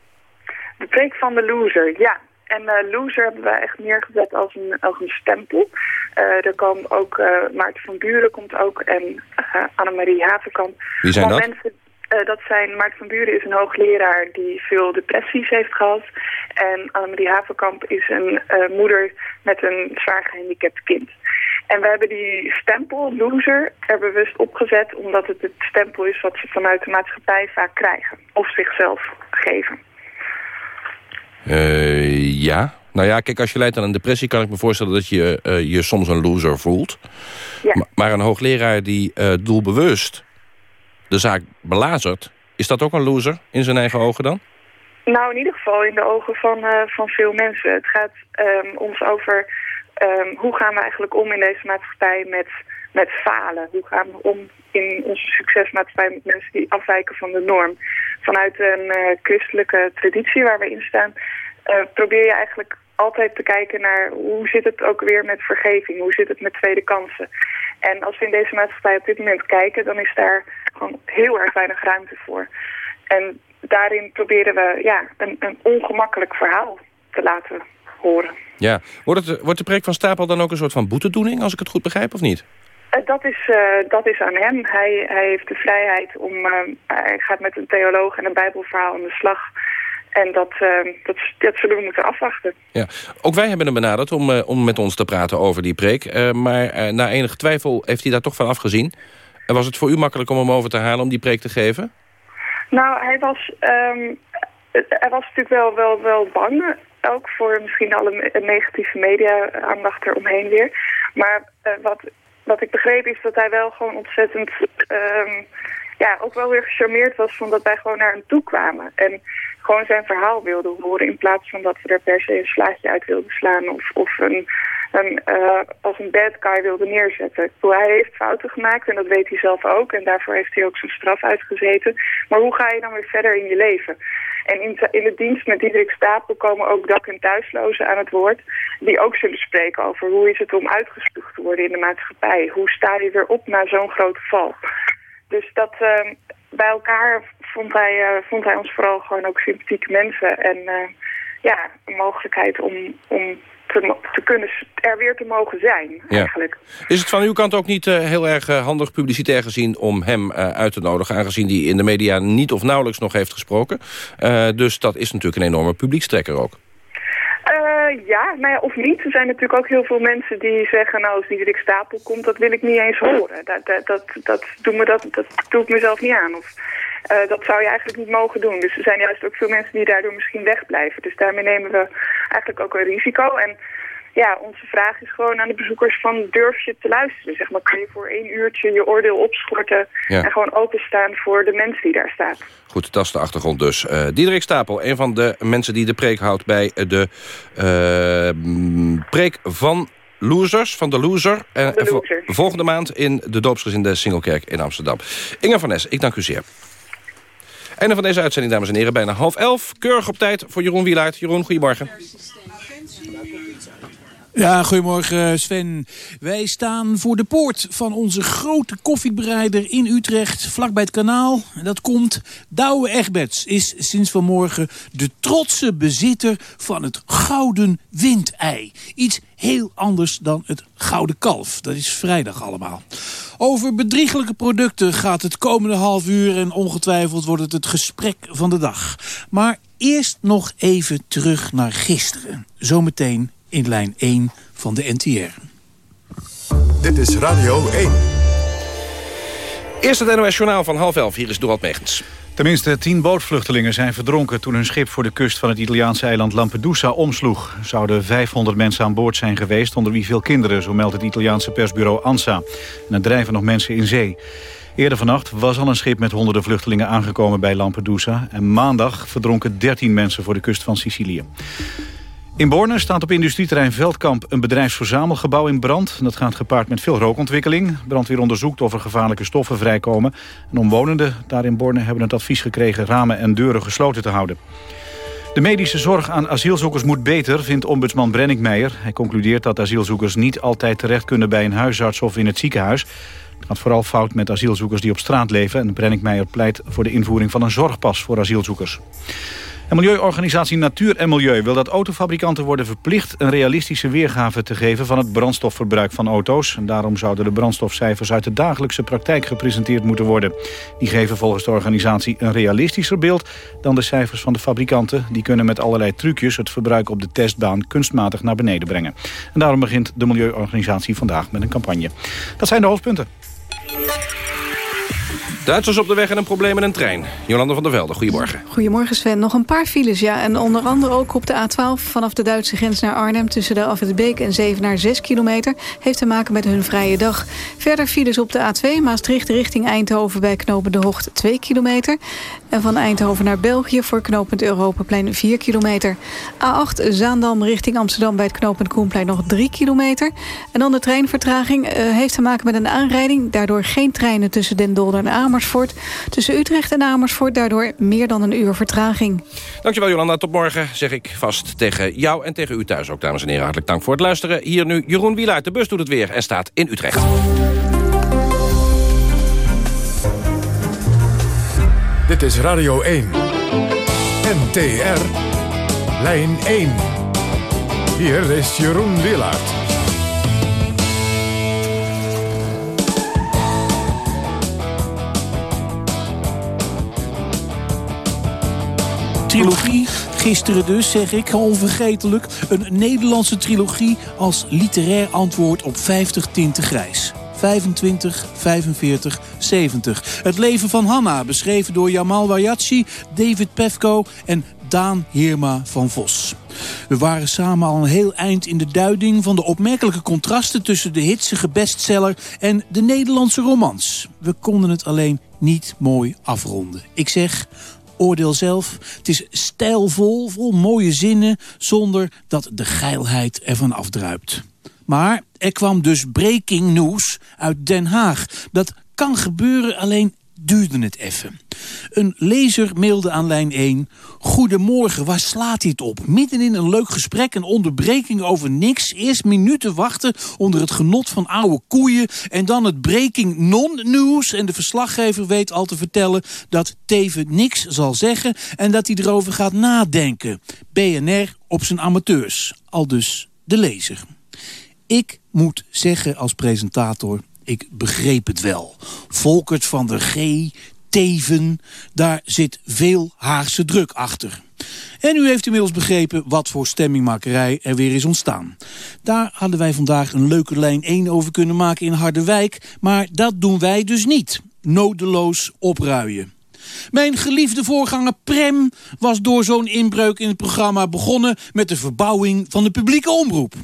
De Preek van de Loser, ja. En uh, loser hebben we echt neergezet als een, als een stempel. Uh, er komen ook Maarten van Buren komt ook en Annemarie Havenkamp. Wie zijn dat? Mensen, dat zijn, Maarten van Buren is een hoogleraar die veel depressies heeft gehad. En Annemarie Havenkamp is een moeder met een zwaar gehandicapt kind. En we hebben die stempel, loser, er bewust opgezet... omdat het het stempel is wat ze vanuit de maatschappij vaak krijgen. Of zichzelf geven. Uh, ja. Nou ja, kijk, als je leidt aan een depressie... kan ik me voorstellen dat je uh, je soms een loser voelt. Ja. Maar een hoogleraar die uh, doelbewust de zaak belazert... is dat ook een loser in zijn eigen ogen dan? Nou, in ieder geval in de ogen van, van veel mensen. Het gaat um, ons over um, hoe gaan we eigenlijk om in deze maatschappij met, met falen. Hoe gaan we om in onze succesmaatschappij met mensen die afwijken van de norm. Vanuit een uh, christelijke traditie waar we in staan... Uh, probeer je eigenlijk altijd te kijken naar hoe zit het ook weer met vergeving. Hoe zit het met tweede kansen. En als we in deze maatschappij op dit moment kijken... dan is daar gewoon heel erg weinig ruimte voor. En daarin proberen we ja, een, een ongemakkelijk verhaal te laten horen. Ja. Wordt, het, wordt de preek van Stapel dan ook een soort van boetedoening... als ik het goed begrijp, of niet? Uh, dat, is, uh, dat is aan hem. Hij, hij heeft de vrijheid om... Uh, hij gaat met een theoloog en een bijbelverhaal aan de slag... En dat, dat, dat zullen we moeten afwachten. Ja. Ook wij hebben hem benaderd om, om met ons te praten over die preek. maar na enige twijfel heeft hij daar toch van afgezien. En was het voor u makkelijk om hem over te halen om die preek te geven? Nou, hij was, um, hij was natuurlijk wel, wel, wel bang ook voor misschien alle negatieve media-aandacht eromheen weer. Maar uh, wat, wat ik begreep is dat hij wel gewoon ontzettend... Um, ja, ook wel weer gecharmeerd was van dat wij gewoon naar hem toe kwamen. En gewoon zijn verhaal wilden horen in plaats van dat we er per se een slaatje uit wilden slaan of, of een, een, uh, als een bad guy wilden neerzetten. Hij heeft fouten gemaakt en dat weet hij zelf ook en daarvoor heeft hij ook zijn straf uitgezeten. Maar hoe ga je dan weer verder in je leven? En in, in de dienst met Diederik Stapel komen ook dak- en thuislozen aan het woord. Die ook zullen spreken over hoe is het om uitgespuugd te worden in de maatschappij. Hoe sta je weer op na zo'n grote val. Dus dat uh, bij elkaar vond hij, uh, vond hij ons vooral gewoon ook sympathieke mensen. En uh, ja, een mogelijkheid om, om te, te, kunnen er weer te mogen zijn, eigenlijk. Ja. Is het van uw kant ook niet uh, heel erg uh, handig publicitair gezien... om hem uh, uit te nodigen, aangezien hij in de media niet of nauwelijks nog heeft gesproken? dus dat is natuurlijk een enorme publiekstrekker ook. ja, nou ja, of niet. Er zijn natuurlijk ook heel veel mensen die zeggen... nou, als Diederik Stapel komt, dat wil ik niet eens horen. Dat, dat, dat, dat, doe, me dat, dat doe ik mezelf niet aan. Of, uh, dat zou je eigenlijk niet mogen doen. Dus er zijn juist ook veel mensen die daardoor misschien wegblijven. Dus daarmee nemen we eigenlijk ook een risico. En ja, onze vraag is gewoon aan de bezoekers van durf je te luisteren. Zeg maar, kan je voor één uurtje je oordeel opschorten ja. en gewoon openstaan voor de mensen die daar staan. Goed, dat is de achtergrond dus. Uh, Diederik Stapel, een van de mensen die de preek houdt bij de uh, preek van Losers, van de Loser. Volgende maand in de doopsgezinde Singelkerk in Amsterdam. Inge van Nes, ik dank u zeer. Einde van deze uitzending, dames en heren. Bijna half elf. Keurig op tijd voor Jeroen Wielaert. Jeroen, goedemorgen. Ja, goedemorgen Sven. Wij staan voor de poort van onze grote koffiebereider in Utrecht, vlakbij het kanaal. Dat komt. Douwe Egberts is sinds vanmorgen de trotse bezitter van het gouden windei. Iets heel anders dan het gouden kalf. Dat is vrijdag allemaal. Over bedrieglijke producten gaat het komende half uur... en ongetwijfeld wordt het het gesprek van de dag. Maar eerst nog even terug naar gisteren. Zometeen in lijn 1 van de NTR. Dit is Radio 1. Eerst het NOS Journaal van half elf. Hier is Dorald Megens. Tenminste, tien bootvluchtelingen zijn verdronken toen hun schip voor de kust van het Italiaanse eiland Lampedusa omsloeg. Er zouden 500 mensen aan boord zijn geweest, onder wie veel kinderen, zo meldt het Italiaanse persbureau ANSA. En er drijven nog mensen in zee. Eerder vannacht was al een schip met honderden vluchtelingen aangekomen bij Lampedusa. En maandag verdronken 13 mensen voor de kust van Sicilië. In Borne staat op industrieterrein Veldkamp een bedrijfsverzamelgebouw in brand. Dat gaat gepaard met veel rookontwikkeling. Brandweer onderzoekt of er gevaarlijke stoffen vrijkomen. En omwonenden daar in Borne hebben het advies gekregen ramen en deuren gesloten te houden. De medische zorg aan asielzoekers moet beter, vindt ombudsman Brenninkmeijer. Hij concludeert dat asielzoekers niet altijd terecht kunnen bij een huisarts of in het ziekenhuis. Het gaat vooral fout met asielzoekers die op straat leven. En Brenninkmeijer pleit voor de invoering van een zorgpas voor asielzoekers. En milieuorganisatie Natuur en Milieu wil dat autofabrikanten worden verplicht... een realistische weergave te geven van het brandstofverbruik van auto's. En daarom zouden de brandstofcijfers uit de dagelijkse praktijk gepresenteerd moeten worden. Die geven volgens de organisatie een realistischer beeld dan de cijfers van de fabrikanten. Die kunnen met allerlei trucjes het verbruik op de testbaan kunstmatig naar beneden brengen. En daarom begint de milieuorganisatie vandaag met een campagne. Dat zijn de hoofdpunten. Duitsers op de weg en een probleem met een trein. Jolanda van der Velde, goedemorgen. Goedemorgen Sven. Nog een paar files, ja. En onder andere ook op de A12 vanaf de Duitse grens naar Arnhem... tussen de Afritbeek en Zevenaar 6 kilometer. Heeft te maken met hun vrije dag. Verder files op de A2 Maastricht richting Eindhoven... bij knopen De Hocht 2 kilometer. En van Eindhoven naar België voor knooppunt Europaplein 4 kilometer. A8 Zaandam richting Amsterdam bij het knooppunt Koenplein nog 3 kilometer. En dan de treinvertraging uh, heeft te maken met een aanrijding. Daardoor geen treinen tussen Den Dolder en Amersfoort. Tussen Utrecht en Amersfoort daardoor meer dan een uur vertraging. Dankjewel Jolanda, tot morgen zeg ik vast tegen jou en tegen u thuis ook. Dames en heren, hartelijk dank voor het luisteren. Hier nu Jeroen Wielaert, de bus doet het weer en staat in Utrecht. Dit is Radio 1. NTR. Lijn 1. Hier is Jeroen Willaert. Trilogie, gisteren dus, zeg ik, onvergetelijk. Een Nederlandse trilogie als literair antwoord op 50 tinten grijs. 25, 45, 70. Het leven van Hanna, beschreven door Jamal Wajacci, David Pefko en Daan Heerma van Vos. We waren samen al een heel eind in de duiding van de opmerkelijke contrasten tussen de hitsige bestseller en de Nederlandse romans. We konden het alleen niet mooi afronden. Ik zeg, oordeel zelf. Het is stijlvol, vol mooie zinnen, zonder dat de geilheid ervan afdruipt. Maar er kwam dus breaking news uit Den Haag. Dat kan gebeuren, alleen duurde het even. Een lezer mailde aan lijn 1... Goedemorgen, waar slaat dit op? Midden in een leuk gesprek een onderbreking over niks. Eerst minuten wachten onder het genot van oude koeien... en dan het breaking non-news. En de verslaggever weet al te vertellen dat Teven niks zal zeggen... en dat hij erover gaat nadenken. BNR op zijn amateurs. Al dus de lezer. Ik moet zeggen als presentator, ik begreep het wel. Volkert van der G, Teven, daar zit veel Haagse druk achter. En u heeft inmiddels begrepen wat voor stemmingmakerij er weer is ontstaan. Daar hadden wij vandaag een leuke lijn 1 over kunnen maken in Harderwijk... maar dat doen wij dus niet. Nodeloos opruien. Mijn geliefde voorganger Prem was door zo'n inbreuk in het programma begonnen... met de verbouwing van de publieke omroep.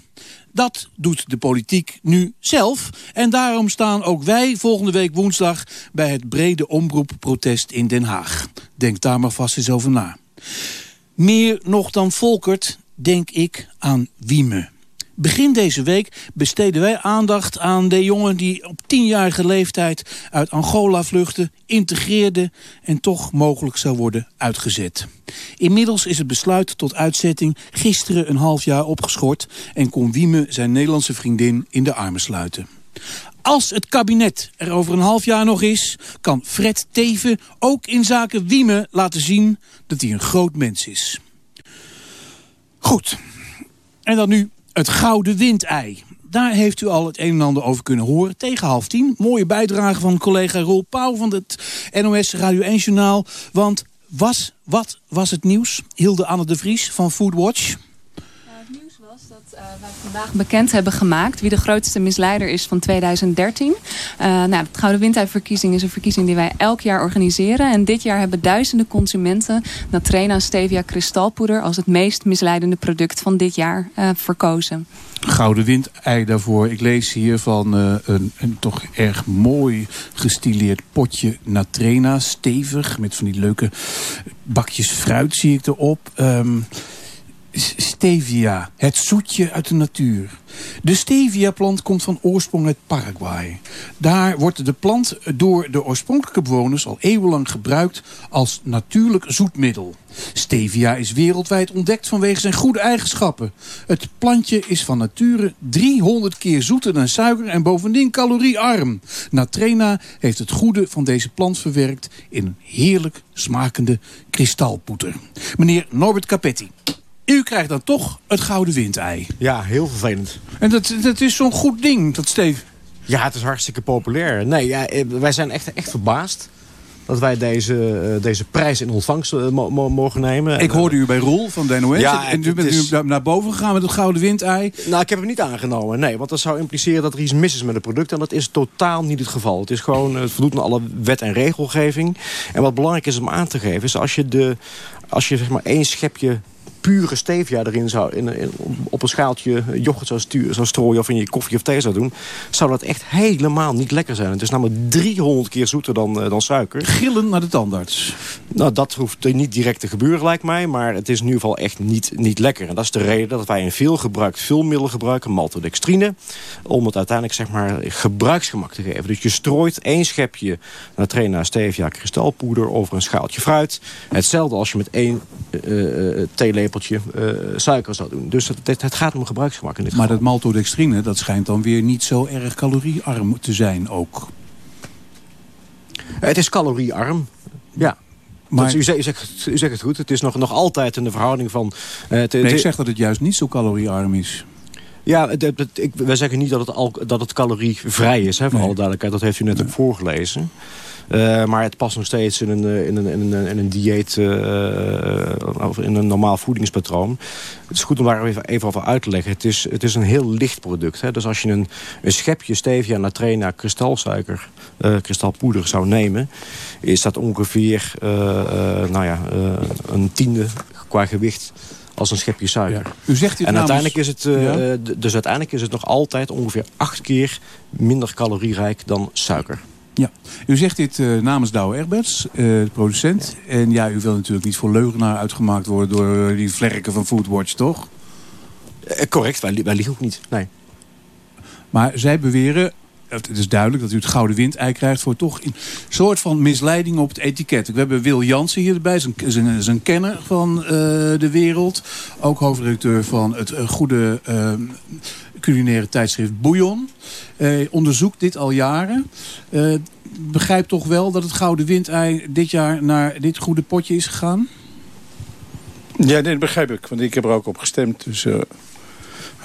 Dat doet de politiek nu zelf. En daarom staan ook wij volgende week woensdag... bij het brede omroepprotest in Den Haag. Denk daar maar vast eens over na. Meer nog dan Volkert denk ik aan Wieme. Begin deze week besteden wij aandacht aan de jongen die op tienjarige leeftijd uit Angola vluchtte, integreerde en toch mogelijk zou worden uitgezet. Inmiddels is het besluit tot uitzetting gisteren een half jaar opgeschort en kon Wieme zijn Nederlandse vriendin in de armen sluiten. Als het kabinet er over een half jaar nog is... kan Fred Teven ook in zaken Wieme laten zien dat hij een groot mens is. Goed. En dan nu het gouden windei. Daar heeft u al het een en ander over kunnen horen. Tegen half tien. Mooie bijdrage van collega Roel Pauw van het NOS Radio 1 Journaal. Want was, wat was het nieuws? Hilde Anne de Vries van Foodwatch. Dat wij vandaag bekend hebben gemaakt wie de grootste misleider is van 2013. Uh, nou, de Gouden Windeiverkiezing is een verkiezing die wij elk jaar organiseren. En dit jaar hebben duizenden consumenten Natrena Stevia kristalpoeder als het meest misleidende product van dit jaar uh, verkozen. Gouden windei daarvoor. Ik lees hier van uh, een, een, toch erg mooi gestileerd potje Natrena. Stevig, met van die leuke bakjes fruit zie ik erop. Um, stevia, het zoetje uit de natuur. De stevia-plant komt van oorsprong uit Paraguay. Daar wordt de plant door de oorspronkelijke bewoners al eeuwenlang gebruikt als natuurlijk zoetmiddel. Stevia is wereldwijd ontdekt vanwege zijn goede eigenschappen. Het plantje is van nature 300 keer zoeter dan suiker en bovendien caloriearm. Natrena heeft het goede van deze plant verwerkt in een heerlijk smakende kristalpoeter. Meneer Norbert Capetti. U krijgt dan toch het gouden windei. Ja, heel vervelend. En dat, dat is zo'n goed ding, dat Steve. Ja, het is hartstikke populair. Nee, ja, eh, wij zijn echt, echt verbaasd dat wij deze, uh, deze prijs in ontvangst mo mogen nemen. Ik hoorde u bij Roel van de NOS. Ja, en u bent is... nu naar boven gegaan met het gouden windei. Nou, ik heb hem niet aangenomen. Nee, want dat zou impliceren dat er iets mis is met het product. En dat is totaal niet het geval. Het is gewoon, het voldoet aan alle wet en regelgeving. En wat belangrijk is om aan te geven, is als je, de, als je zeg maar één schepje pure stevia erin zou, in, in, op een schaaltje yoghurt zou, strooien... of in je koffie of thee zou doen... zou dat echt helemaal niet lekker zijn. Het is namelijk 300 keer zoeter dan, uh, dan suiker. Gillen naar de tandarts. Nou, dat hoeft niet direct te gebeuren, lijkt mij. Maar het is in ieder geval echt niet, niet lekker. En dat is de reden dat wij een veel gebruikt vulmiddel gebruiken... maltodextrine, om het uiteindelijk zeg maar, gebruiksgemak te geven. Dus je strooit één schepje Natrena stevia kristalpoeder... over een schaaltje fruit. Hetzelfde als je met één uh, theelepel uh, suiker zou doen. Dus het, het, gaat om gebruiksgemak in dit Maar dat maltodextrine, dat schijnt dan weer niet zo erg caloriearm te zijn ook. Het is caloriearm, ja. Maar... u, zegt, u, zegt, u, zegt, het goed, het is nog, nog altijd in de verhouding van... Uh, nee, ik zeg dat het juist niet zo caloriearm is. Ja, het, het, ik, wij zeggen niet dat het, al, dat het calorievrij is, hè, voor nee. alle duidelijkheid. Dat heeft u net nee. ook voorgelezen. Uh, maar het past nog steeds in een, in een, in een, in een dieet, uh, of in een normaal voedingspatroon. Het is goed om daar even, even over uit te leggen. Het is, het is een heel licht product. Hè? Dus als je een, een schepje stevia, natrena, kristalsuiker, kristalpoeder zou nemen... is dat ongeveer nou ja, een tiende qua gewicht als een schepje suiker. Ja. U zegt en namens... uiteindelijk is het, uh, ja? dus uiteindelijk is het nog altijd ongeveer acht keer minder calorierijk dan suiker. Ja, u zegt dit uh, namens Douwe Egberts, uh, de producent. Ja. En ja, u wil natuurlijk niet voor leugenaar uitgemaakt worden door die vlerken van Foodwatch, toch? Uh, correct, wij, wij liegen ook niet, nee. Maar zij beweren, het is duidelijk dat u het gouden windei krijgt... voor toch een soort van misleiding op het etiket. We hebben Wil Jansen hierbij, zijn, zijn kenner van de wereld. Ook hoofdredacteur van het goede uh, culinaire tijdschrift Bouillon. onderzoekt dit al jaren. begrijp toch wel dat het gouden windei dit jaar naar dit goede potje is gegaan? Ja, dat begrijp ik. Want ik heb er ook op gestemd. Dus...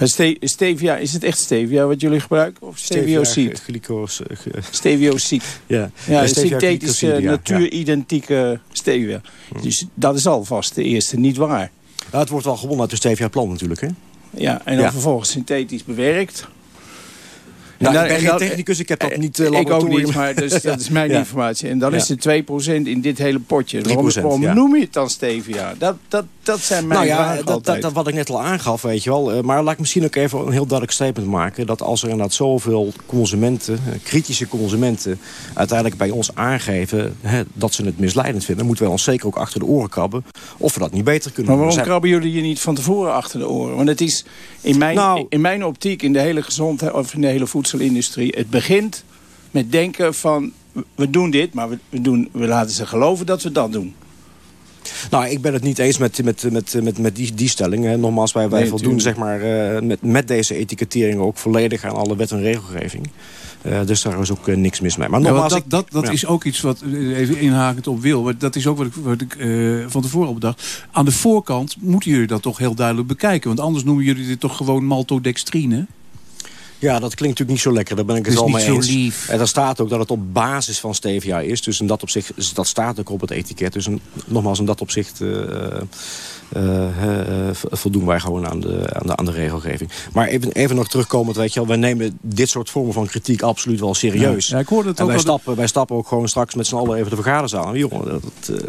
Ste stevia, is het echt stevia wat jullie gebruiken? Of steviosied? Glycose. Steviosied. Ja, ja synthetische, natuuridentieke stevia. Hm. Dus dat is alvast de eerste niet waar. Ja, het wordt wel gewonnen uit de stevia plant natuurlijk, hè? Ja, en dan ja. vervolgens synthetisch bewerkt. Nou, dan, ik ben geen technicus, ik heb dat niet uh, Ik ook niet, maar dus, dat is mijn informatie. En dan is het 2% in dit hele potje. Waarom, waarom noem je het dan stevia? Dat, dat, dat zijn mijn nou ja, dat, dat, dat, wat ik net al aangaf, weet je wel. Maar laat ik misschien ook even een heel duidelijk statement maken. Dat als er inderdaad zoveel consumenten, kritische consumenten... uiteindelijk bij ons aangeven hè, dat ze het misleidend vinden... moeten wij ons zeker ook achter de oren krabben of we dat niet beter kunnen Maar waarom zijn... krabben jullie je niet van tevoren achter de oren? Want het is in mijn, nou, in mijn optiek, in de hele gezondheid... of in de hele voedselindustrie... het begint met denken van... we doen dit, maar we, we, doen, we laten ze geloven dat we dat doen. Nou, ik ben het niet eens met, met, met, met, met die, die stelling. Hè. Nogmaals, wij, wij nee, voldoen zeg maar, uh, met, met deze etikettering ook volledig aan alle wet en regelgeving. Uh, dus daar is ook uh, niks mis mee. Maar nogmaals, ja, dat, dat, dat ja. is ook iets wat, even inhakend op wil. Dat is ook wat ik, wat ik uh, van tevoren al bedacht. Aan de voorkant moeten jullie dat toch heel duidelijk bekijken. Want anders noemen jullie dit toch gewoon maltodextrine? Ja, dat klinkt natuurlijk niet zo lekker. Daar ben ik het, is al mee zo eens. lief. En daar staat ook dat het op basis van stevia is. Dus in dat opzicht, dat staat ook op het etiket. Dus een- nogmaals, in dat opzicht eh, eh, voldoen wij gewoon aan de, aan de, aan de regelgeving. Maar even, even nog terugkomend, weet je wel. Wij nemen dit soort vormen van kritiek absoluut wel serieus. Ja, ja, ik hoorde het en ook wij stappen, wij stappen ook gewoon straks met z'n allen even de vergaderzaal. Jongen, dat,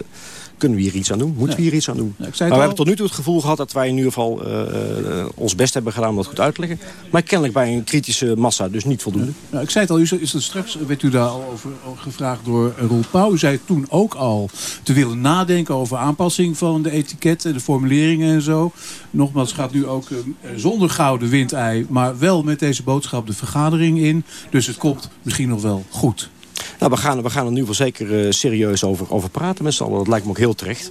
kunnen we hier iets aan doen? Moeten we hier iets aan doen? zei maar het we al. hebben tot nu toe het gevoel gehad dat wij in ieder geval eh, eh, ons best hebben gedaan om dat goed uit te leggen. Maar kennelijk bij een kritische massa dus niet voldoende. Nou, ik zei het al, u is dat straks werd u daar al over gevraagd door Roel Pauw. U zei toen ook al te willen nadenken over aanpassing van de etiketten, de formuleringen en zo. Nogmaals, het gaat nu ook eh, zonder gouden windei, maar wel met deze boodschap de vergadering in. Dus het komt misschien nog wel goed. Nou, we gaan, we gaan er nu wel zeker eh, serieus over, over praten met z'n allen. Dat lijkt me ook heel terecht.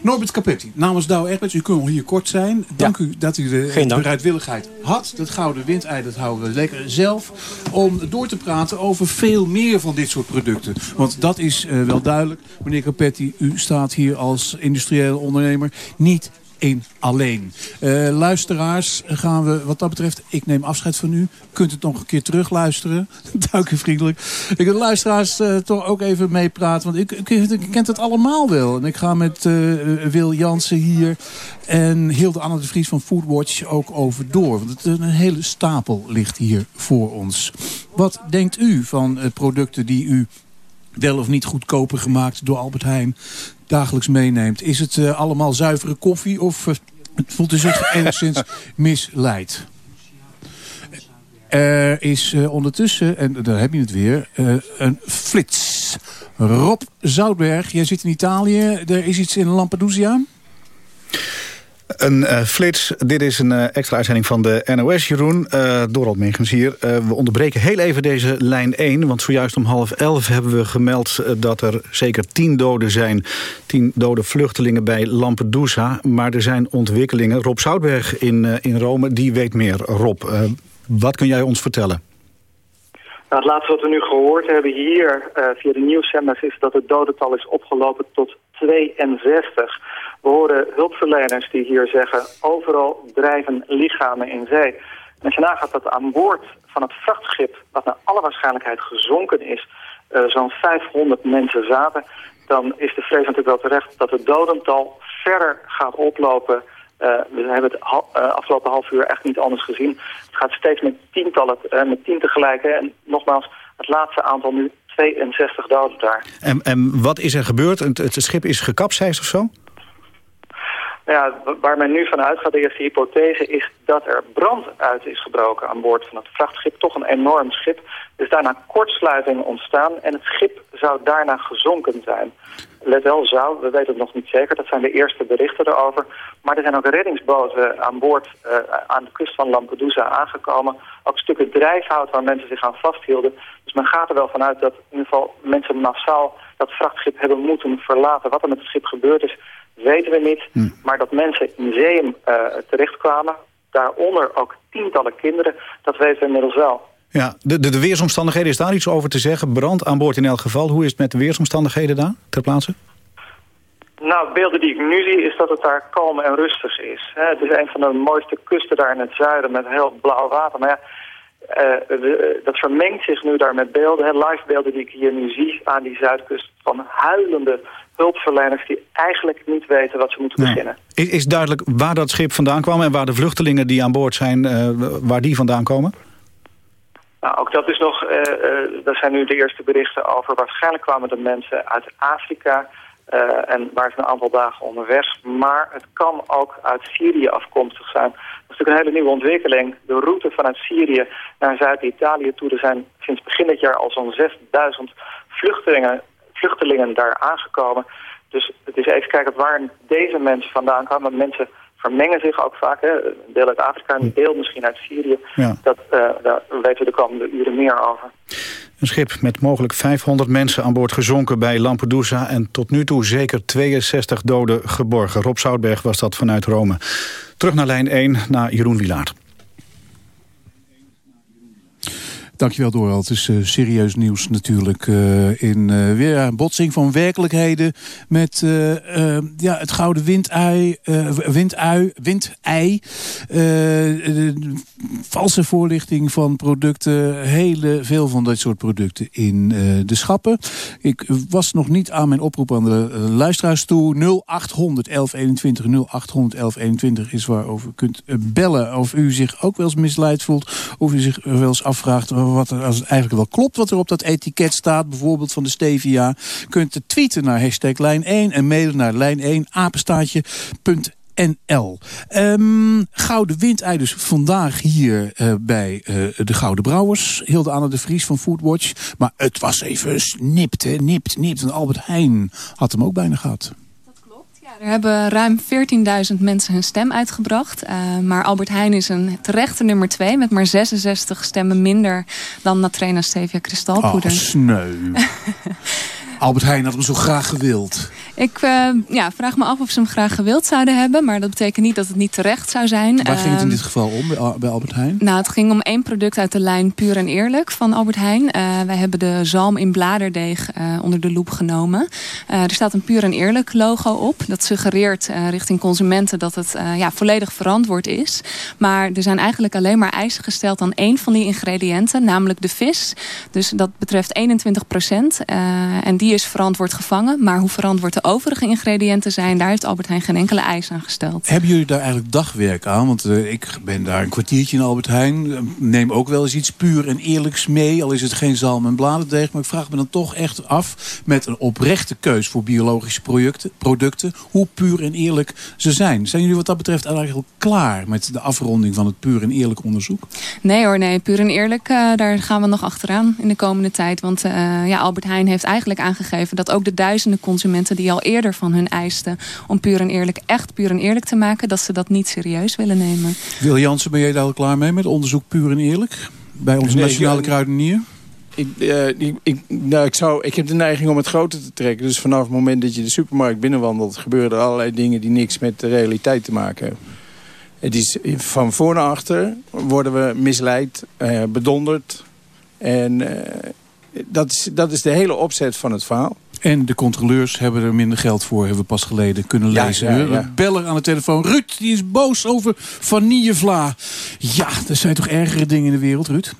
Norbert Capetti, namens Douwe Egberts, u kunt hier kort zijn. Dank u dat u de bereidwilligheid had. Dat gouden windei, dat houden we lekker zelf. Om door te praten over veel meer van dit soort producten. Want dat is eh, wel duidelijk. Meneer Capetti, u staat hier als industriële ondernemer niet in alleen. Eh, luisteraars gaan we wat dat betreft, ik neem afscheid van u. Kunt het nog een keer terugluisteren. Dank u vriendelijk. Ik wil luisteraars eh, toch ook even meepraten. Want ik, ik, kent het allemaal wel. En ik ga met eh, Wil Jansen hier en Hilde Anne de Vries van Foodwatch ook over door. Want het, een hele stapel ligt hier voor ons. Wat denkt u van producten die u wel of niet goedkoper gemaakt door Albert Heijn dagelijks meeneemt. Is het eh, allemaal zuivere koffie of eh, voelt u zich enigszins misleid? Er is eh, ondertussen, en daar heb je het weer, een flits. Rob Zoutberg, jij zit in Italië. Er is iets in Lampedusa. Een eh, flits, dit is een eh, extra uitzending van de NOS, Jeroen. Uh, Dorald hier. We onderbreken heel even deze lijn 1... want zojuist om half elf hebben we gemeld dat er zeker tien doden zijn. Tien dode vluchtelingen bij Lampedusa. Maar er zijn ontwikkelingen. Rob Zoutberg in, in Rome, die weet meer. Rob, wat kun jij ons vertellen? Nou, het laatste wat we nu gehoord hebben hier via de nieuwszenders is dat het dodental is opgelopen tot 62. We horen hulpverleners die hier zeggen, overal drijven lichamen in zee. En als je nagaat dat aan boord van het vrachtschip, wat naar alle waarschijnlijkheid gezonken is, uh, zo'n 500 mensen zaten, dan is de vrees natuurlijk wel terecht dat het dodental verder gaat oplopen. Uh, we hebben het uh, afgelopen half uur echt niet anders gezien. Het gaat steeds met tientallen, met tien tegelijk. Hè. En nogmaals, het laatste aantal nu 62 doden daar. En, en wat is er gebeurd? Het, het schip is gekapseist of zo? Ja, waar men nu van uitgaat, de eerste hypothese, is dat er brand uit is gebroken aan boord van het vrachtschip. Toch een enorm schip. Is daarna kortsluiting ontstaan en het schip zou daarna gezonken zijn. Let wel, zou, we weten het nog niet zeker, dat zijn de eerste berichten erover. Maar er zijn ook reddingsboten aan boord uh, aan de kust van Lampedusa aangekomen. Ook stukken drijfhout waar mensen zich aan vasthielden. Men gaat er wel vanuit dat in ieder geval mensen massaal dat vrachtschip hebben moeten verlaten. Wat er met het schip gebeurd is, weten we niet. Hm. Maar dat mensen in zee uh, terechtkwamen, daaronder ook tientallen kinderen, dat weten we inmiddels wel. Ja, de, de, de, weersomstandigheden, is daar iets over te zeggen? Brand aan boord in elk geval. Hoe is het met de weersomstandigheden daar, ter plaatse? Nou, beelden die ik nu zie is dat het daar kalm en rustig is. Het is een van de mooiste kusten daar in het zuiden met heel blauw water. Maar ja, uh, dat vermengt zich nu daar met beelden, live beelden die ik hier nu zie aan die zuidkust van huilende hulpverleners die eigenlijk niet weten wat ze moeten beginnen. Is, is duidelijk waar dat schip vandaan kwam en waar de vluchtelingen die aan boord zijn, uh, waar die vandaan komen? Nou, ook dat is nog, uh, uh, daar zijn nu de eerste berichten over. Waarschijnlijk kwamen de mensen uit Afrika uh, en waren ze een aantal dagen onderweg. Maar het kan ook uit Syrië afkomstig zijn. Dat is natuurlijk een hele nieuwe ontwikkeling. De route vanuit Syrië naar Zuid-Italië toe. Er zijn sinds begin dit jaar al zo'n 6000 vluchtelingen, vluchtelingen daar aangekomen. Dus het is even kijken waar deze mensen vandaan kwamen. Mensen vermengen zich ook vaak. Hè. Een deel uit Afrika, een deel misschien uit Syrië. Ja. Dat, uh, daar weten we de komende uren meer over. Een schip met mogelijk 500 mensen aan boord gezonken bij Lampedusa... en tot nu toe zeker 62 doden geborgen. Rob Zoutberg was dat vanuit Rome. Terug naar lijn 1, naar Jeroen Wilaert. Dankjewel Doral. Het is uh, serieus nieuws natuurlijk. Uh, in uh, weer een botsing van werkelijkheden met ja, het gouden windui, windui, windei. valse voorlichting van producten. Hele veel van dat soort producten in de schappen. Ik was nog niet aan mijn oproep aan de luisteraars toe. 0800 1121 0800 1121 is waarover u kunt bellen. Of u zich ook wel eens misleid voelt. Of u zich wel eens afvraagt wat er, als het eigenlijk wel klopt wat er op dat etiket staat. Bijvoorbeeld van de stevia. Kunt tweeten naar hashtag lijn 1 en mailen naar lijn 1 apenstaatje. NL. Um, ehm, Gouden Windei dus vandaag hier uh, bij uh, de Gouden Brouwers. Hilde Anne de Vries van Foodwatch. Maar het was even snipt, hè, nipt, nipt. En Albert Heijn had hem ook bijna gehad. Er hebben ruim 14.000 mensen hun stem uitgebracht. Uh, maar Albert Heijn is een terechte nummer 2... met maar 66 stemmen minder dan Natrena Stevia Kristalpoeder. Oh, sneu. Albert Heijn had hem zo graag gewild. Ik uh, ja, vraag me af of ze hem graag gewild zouden hebben. Maar dat betekent niet dat het niet terecht zou zijn. Waar ging het in ehm, dit geval om bij Albert Heijn? Nou, het ging om één product uit de lijn Puur en Eerlijk van Albert Heijn. Uh, wij hebben de zalm in bladerdeeg uh, onder de loep genomen. er staat een Puur en Eerlijk logo op. Dat suggereert richting consumenten dat het ja, volledig verantwoord is. Maar er zijn eigenlijk alleen maar eisen gesteld aan één van die ingrediënten. Namelijk de vis. Dus dat betreft 21 procent. en die is verantwoord gevangen. Maar hoe verantwoord de overige ingrediënten zijn... daar heeft Albert Heijn geen enkele eis aan gesteld. Hebben jullie daar eigenlijk dagwerk aan? Want uh, ik ben daar een kwartiertje in Albert Heijn. Neem ook wel eens iets puur en eerlijks mee. Al is het geen zalm en bladerdeeg. Maar ik vraag me dan toch echt af... met een oprechte keus voor biologische producten, producten... hoe puur en eerlijk ze zijn. Zijn jullie wat dat betreft eigenlijk klaar... met de afronding van het puur en eerlijk onderzoek? Nee hoor, nee. Puur en eerlijk, uh, daar gaan we nog achteraan in de komende tijd. Want uh, ja, Albert Heijn heeft eigenlijk aangegeven... dat ook de duizenden consumenten die al eerder van hun eisten... om puur en eerlijk echt puur en eerlijk te maken... dat ze dat niet serieus willen nemen. Wil Jansen, ben jij daar al klaar mee met onderzoek puur en eerlijk? Bij onze nationale kruidenier? Ik, uh, ik, ik, nou, ik, zou, ik heb de neiging om het groter te trekken. Dus vanaf het moment dat je de supermarkt binnenwandelt... gebeuren er allerlei dingen die niks met de realiteit te maken hebben. Het is van voor naar achter worden we misleid, uh, bedonderd. En uh, dat, is, dat is de hele opzet van het verhaal. En de controleurs hebben er minder geld voor, hebben we pas geleden kunnen lezen. Ja, ja, Beller aan de telefoon. Ruud, die is boos over vanillevla. Ja, er zijn toch ergere dingen in de wereld, Ruud?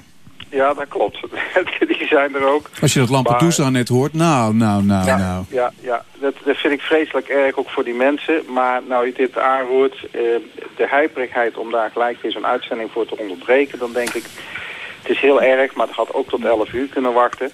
Ja, dat klopt. die zijn er ook. Als je dat Lampedusa net hoort, nou, nou, nou, ja, nou. Ja, ja. Dat, dat vind ik vreselijk erg ook voor die mensen. Maar nou je dit aanroert, eh, de hyperigheid om daar gelijk weer zo'n uitzending voor te onderbreken, dan denk ik, het is heel erg, maar het had ook tot 11 uur kunnen wachten.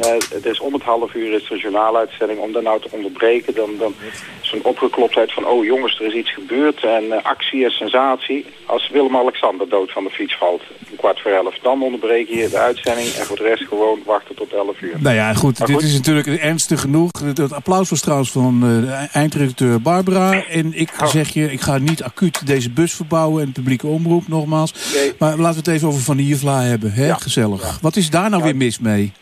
Uh, het is om het half uur is er een journaaluitzending. Om dat nou te onderbreken, dan, dan zo'n opgekloptheid van... oh jongens, er is iets gebeurd en uh, actie en sensatie. Als Willem-Alexander dood van de fiets valt, een kwart voor elf... dan onderbreek je de uitzending en voor de rest gewoon wachten tot elf uur. Nou ja, goed, dit is natuurlijk ernstig genoeg. Het, applaus was trouwens van uh, eindredacteur Barbara. En ik oh. zeg je, ik ga niet acuut deze bus verbouwen... en publieke omroep nogmaals. Maar laten we het even over vanillevla hebben, hè? Gezellig. Wat is daar nou weer mis mee?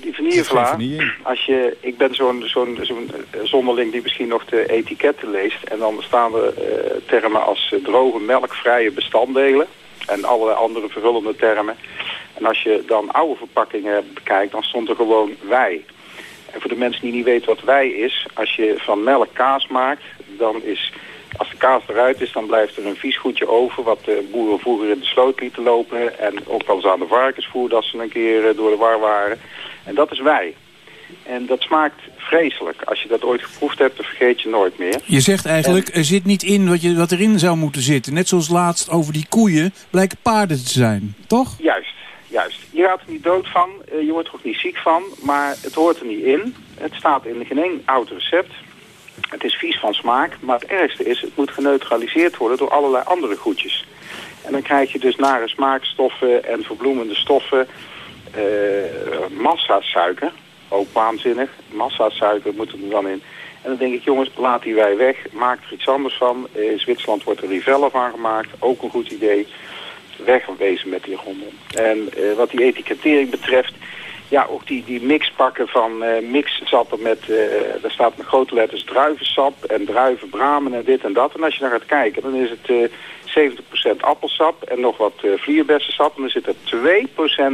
Die vanillevla, als je, ik ben zo'n zo'n zo'n eh, zonderling die misschien nog de etiketten leest. En dan staan er uh, termen als uh, droge melkvrije bestanddelen. En allerlei andere vervullende termen. En als je dan oude verpakkingen bekijkt, dan stond er gewoon wij. En voor de mensen die niet weten wat wij is, als je van melk kaas maakt, dan is... Als de kaas eruit is, dan blijft er een vies goedje over... wat de boeren vroeger in de sloot lieten lopen. En ook wel eens aan de varkensvoer dat ze een keer door de war waren. En dat is wij. En dat smaakt vreselijk. Als je dat ooit geproefd hebt, dan vergeet je nooit meer. Je zegt eigenlijk, er zit niet in wat, je, wat erin zou moeten zitten. Net zoals laatst over die koeien blijken paarden te zijn, toch? Juist, juist. Je gaat er niet dood van, eh, je wordt er ook niet ziek van, maar het hoort er niet in. Het staat in geen één oud recept. Het is vies van smaak, maar het ergste is, het moet geneutraliseerd worden door allerlei andere goedjes. En dan krijg je dus nare smaakstoffen en verbloemende stoffen uh, massa suiker. Ook waanzinnig. Massa suiker moet er dan in. En dan denk ik, jongens, laat die wij weg. Maak er iets anders van. In Zwitserland wordt er Rivella van gemaakt. Ook een goed idee. Wegwezen met die rommel. En uh, wat die etikettering betreft... Ja, ook die, die mixpakken van uh, met... Daar staat met grote letters druivensap en druivenbramen en dit en dat. En als je naar gaat kijken, dan is het 70% appelsap en nog wat uh, vlierbessensap. En er zit er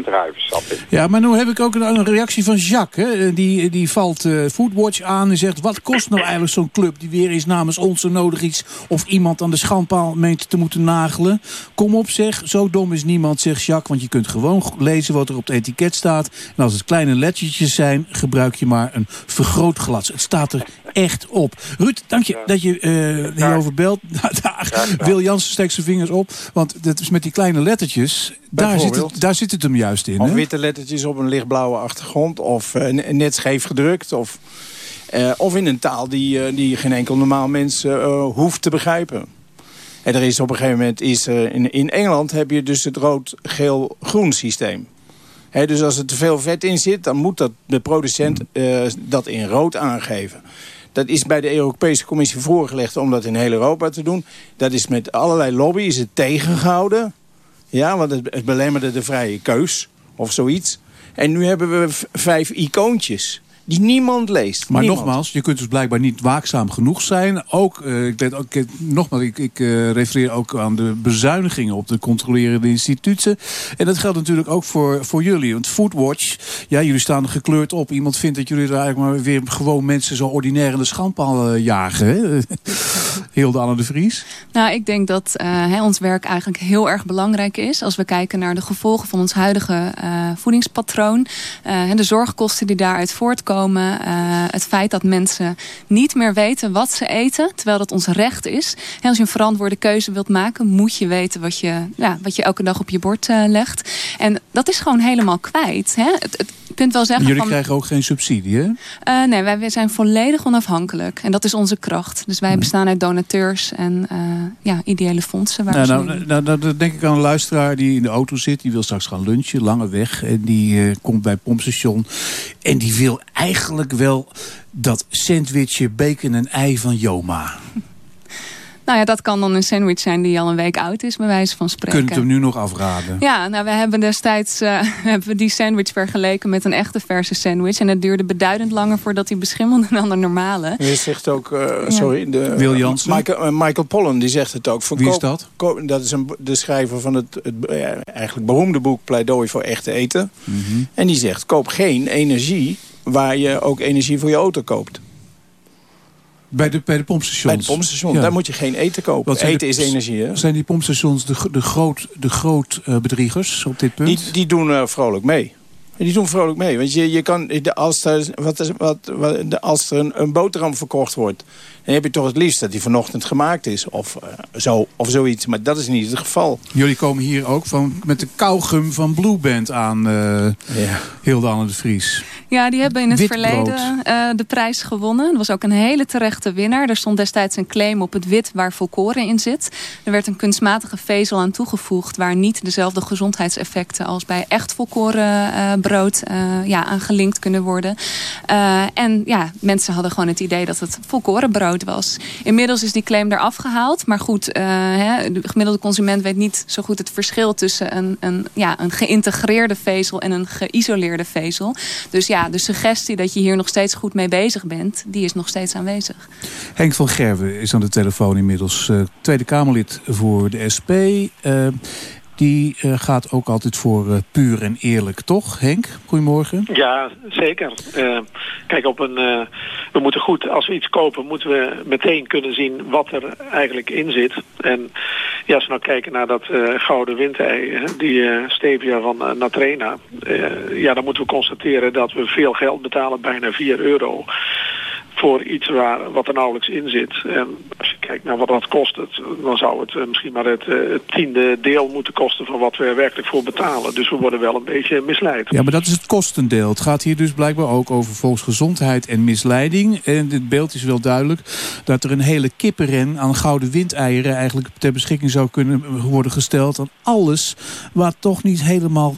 2% druivensap in. Ja, maar nu heb ik ook een, een reactie van Jacques. Hè? Die, die valt uh, Foodwatch aan en zegt... wat kost nou eigenlijk zo'n club die weer eens namens ons zo nodig iets... of iemand aan de schandpaal meent te moeten nagelen? Kom op zeg, zo dom is niemand, zegt Jacques. Want je kunt gewoon lezen wat er op het etiket staat. En als het kleine lettertjes zijn, gebruik je maar een vergrootglas. Het staat er echt op. Ruud, dank je dat je uh, hierover belt. daar, Wil Jansen steekt zijn vingers op. Want dat is met die kleine lettertjes, daar zit, het, daar zit het hem juist in. Of hè? witte lettertjes op een lichtblauwe achtergrond. Of uh, net scheef gedrukt. Of, uh, of in een taal die, uh, die geen enkel normaal mens hoeft te begrijpen. En er is op een gegeven moment, is, in, in Engeland heb je dus het rood-geel-groen systeem. He, dus als er te veel vet in zit, dan moet dat de producent dat in rood aangeven. Dat is bij de Europese Commissie voorgelegd om dat in heel Europa te doen. Dat is met allerlei lobby is het tegengehouden. Ja, want het, het belemmerde de vrije keus of zoiets. En nu hebben we vijf icoontjes die niemand leest. Maar niemand. nogmaals, je kunt dus blijkbaar niet waakzaam genoeg zijn. Ook, uh, ik weet ook, ik, nogmaals, ik, ik uh, refereer ook aan de bezuinigingen op de controlerende instituten. En dat geldt natuurlijk ook voor, voor jullie. Want Foodwatch, ja, jullie staan gekleurd op. Iemand vindt dat jullie er eigenlijk maar weer gewoon mensen zo ordinair in de schandpaal uh, jagen. Hè? Hilde Anne de Vries. Nou, ik denk dat hè, ons werk eigenlijk heel erg belangrijk is. Als we kijken naar de gevolgen van ons huidige voedingspatroon. en de zorgkosten die daaruit voortkomen. Uh, het feit dat mensen niet meer weten wat ze eten. Terwijl dat ons recht is. En als je een verantwoorde keuze wilt maken. Moet je weten wat je, ja, wat je elke dag op je bord uh, legt. En dat is gewoon helemaal kwijt. Hè? Het, het, wel zeggen Jullie van, krijgen ook geen subsidie, hè? Uh, nee, wij zijn volledig onafhankelijk. En dat is onze kracht. Dus wij bestaan uit donateurs en ja, ideële fondsen. Waar nou, nou, nou, nou, dan denk ik aan een luisteraar die in de auto zit. Die wil straks gaan lunchen, lange weg. En die komt bij het pompstation. En die wil eigenlijk wel dat sandwichje bacon en ei van Joma. Nou ja, dat kan dan een sandwich zijn die al een week oud is, bij wijze van spreken. Kunt u hem nu nog afraden? Ja, nou we hebben destijds uh, hebben we die sandwich vergeleken met een echte verse sandwich. En het duurde beduidend langer voordat hij beschimmelde dan de normale. Je zegt ook, uh, ja. sorry, de, Wil? Michael, uh, Michael Pollan die zegt het ook. Van Wie is koop, dat? Koop, dat is een, de schrijver van het, het eigenlijk beroemde boek Pleidooi voor echte eten. Mhm. Mm -hmm. En die zegt, koop geen energie waar je ook energie voor je auto koopt. Bij de, bij de pompstations? Bij de pompstations. Ja. Daar moet je geen eten kopen. Eten de, is energie. Hè? Zijn die pompstations de, de groot, de groot uh, bedriegers op dit punt? Die, die doen uh, vrolijk mee. Die doen vrolijk mee. Want je, je kan, als er, wat is, wat, wat, als er een, een boterham verkocht wordt... dan heb je toch het liefst dat die vanochtend gemaakt is. Of, uh, zo, of zoiets. Maar dat is niet het geval. Jullie komen hier ook van, met de kauwgum van Blue Band aan, uh, ja. Hilde Anne de Vries. Ja, die hebben in het Witbrood. verleden uh, de prijs gewonnen. Dat was ook een hele terechte winnaar. Er stond destijds een claim op het wit waar volkoren in zit. Er werd een kunstmatige vezel aan toegevoegd... waar niet dezelfde gezondheidseffecten als bij echt volkoren uh, brood uh, ja, aan gelinkt kunnen worden. En ja, mensen hadden gewoon het idee dat het volkoren brood was. Inmiddels is die claim eraf gehaald. Maar goed, hè, de gemiddelde consument weet niet zo goed het verschil... tussen een, een, ja, een geïntegreerde vezel en een geïsoleerde vezel. Dus ja, de suggestie dat je hier nog steeds goed mee bezig bent... die is nog steeds aanwezig. Henk van Gerwen is aan de telefoon inmiddels. Uh, Tweede Kamerlid voor de SP. Uh, die uh, gaat ook altijd voor uh, puur en eerlijk, toch Henk? Goedemorgen. Ja, zeker. Uh, kijk, op een, we moeten goed, als we iets kopen, moeten we meteen kunnen zien wat er eigenlijk in zit. En ja, als we nou kijken naar dat gouden windei, die stevia van Natrena. ja, dan moeten we constateren dat we veel geld betalen, bijna 4 euro voor iets waar, wat er nauwelijks in zit. En als je kijkt naar wat dat kost, het, dan zou het uh, misschien maar het, uh, het, tiende deel moeten kosten van wat we er werkelijk voor betalen. Dus we worden wel een beetje misleid. Ja, maar dat is het kostendeel. Het gaat hier dus blijkbaar ook over volksgezondheid en misleiding. En het beeld is wel duidelijk dat er een hele kippenren aan gouden windeieren eigenlijk ter beschikking zou kunnen worden gesteld aan alles wat toch niet helemaal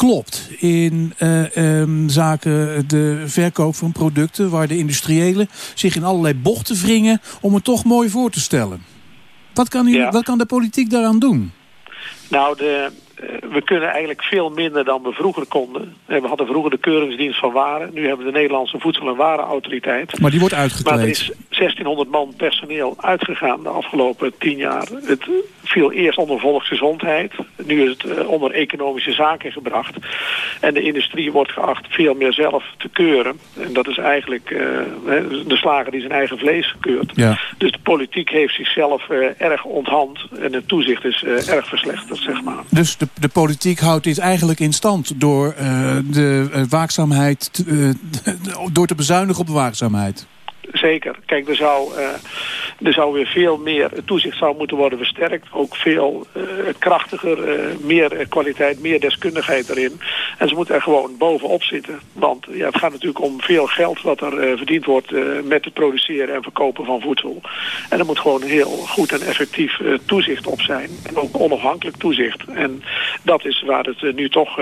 klopt in uh, um, zaken de verkoop van producten... waar de industriëlen zich in allerlei bochten wringen om het toch mooi voor te stellen. Wat kan, u, ja. wat kan de politiek daaraan doen? Nou, de, we kunnen eigenlijk veel minder dan we vroeger konden. We hadden vroeger de Keuringsdienst van Waren. Nu hebben we de Nederlandse Voedsel- en Warenautoriteit. Maar die wordt uitgekleed. Maar er is 1600 man personeel uitgegaan de afgelopen tien jaar. Het viel eerst onder volksgezondheid. Nu is het onder economische zaken gebracht. En de industrie wordt geacht veel meer zelf te keuren. En dat is eigenlijk de slager die zijn eigen vlees keurt. Ja. Dus de politiek heeft zichzelf erg onthand. En het toezicht is erg verslechterd, zeg maar. Dus de, de politiek houdt dit eigenlijk in stand door de waakzaamheid... door te bezuinigen op waakzaamheid? Zeker. Kijk, er zou, uh, er zou weer veel meer toezicht zou moeten worden versterkt. Ook veel uh, krachtiger, uh, meer kwaliteit, meer deskundigheid erin. En ze moeten er gewoon bovenop zitten. Want ja, het gaat natuurlijk om veel geld wat er verdiend wordt met het produceren en verkopen van voedsel. En er moet gewoon heel goed en effectief toezicht op zijn. En ook onafhankelijk toezicht. En dat is waar het nu toch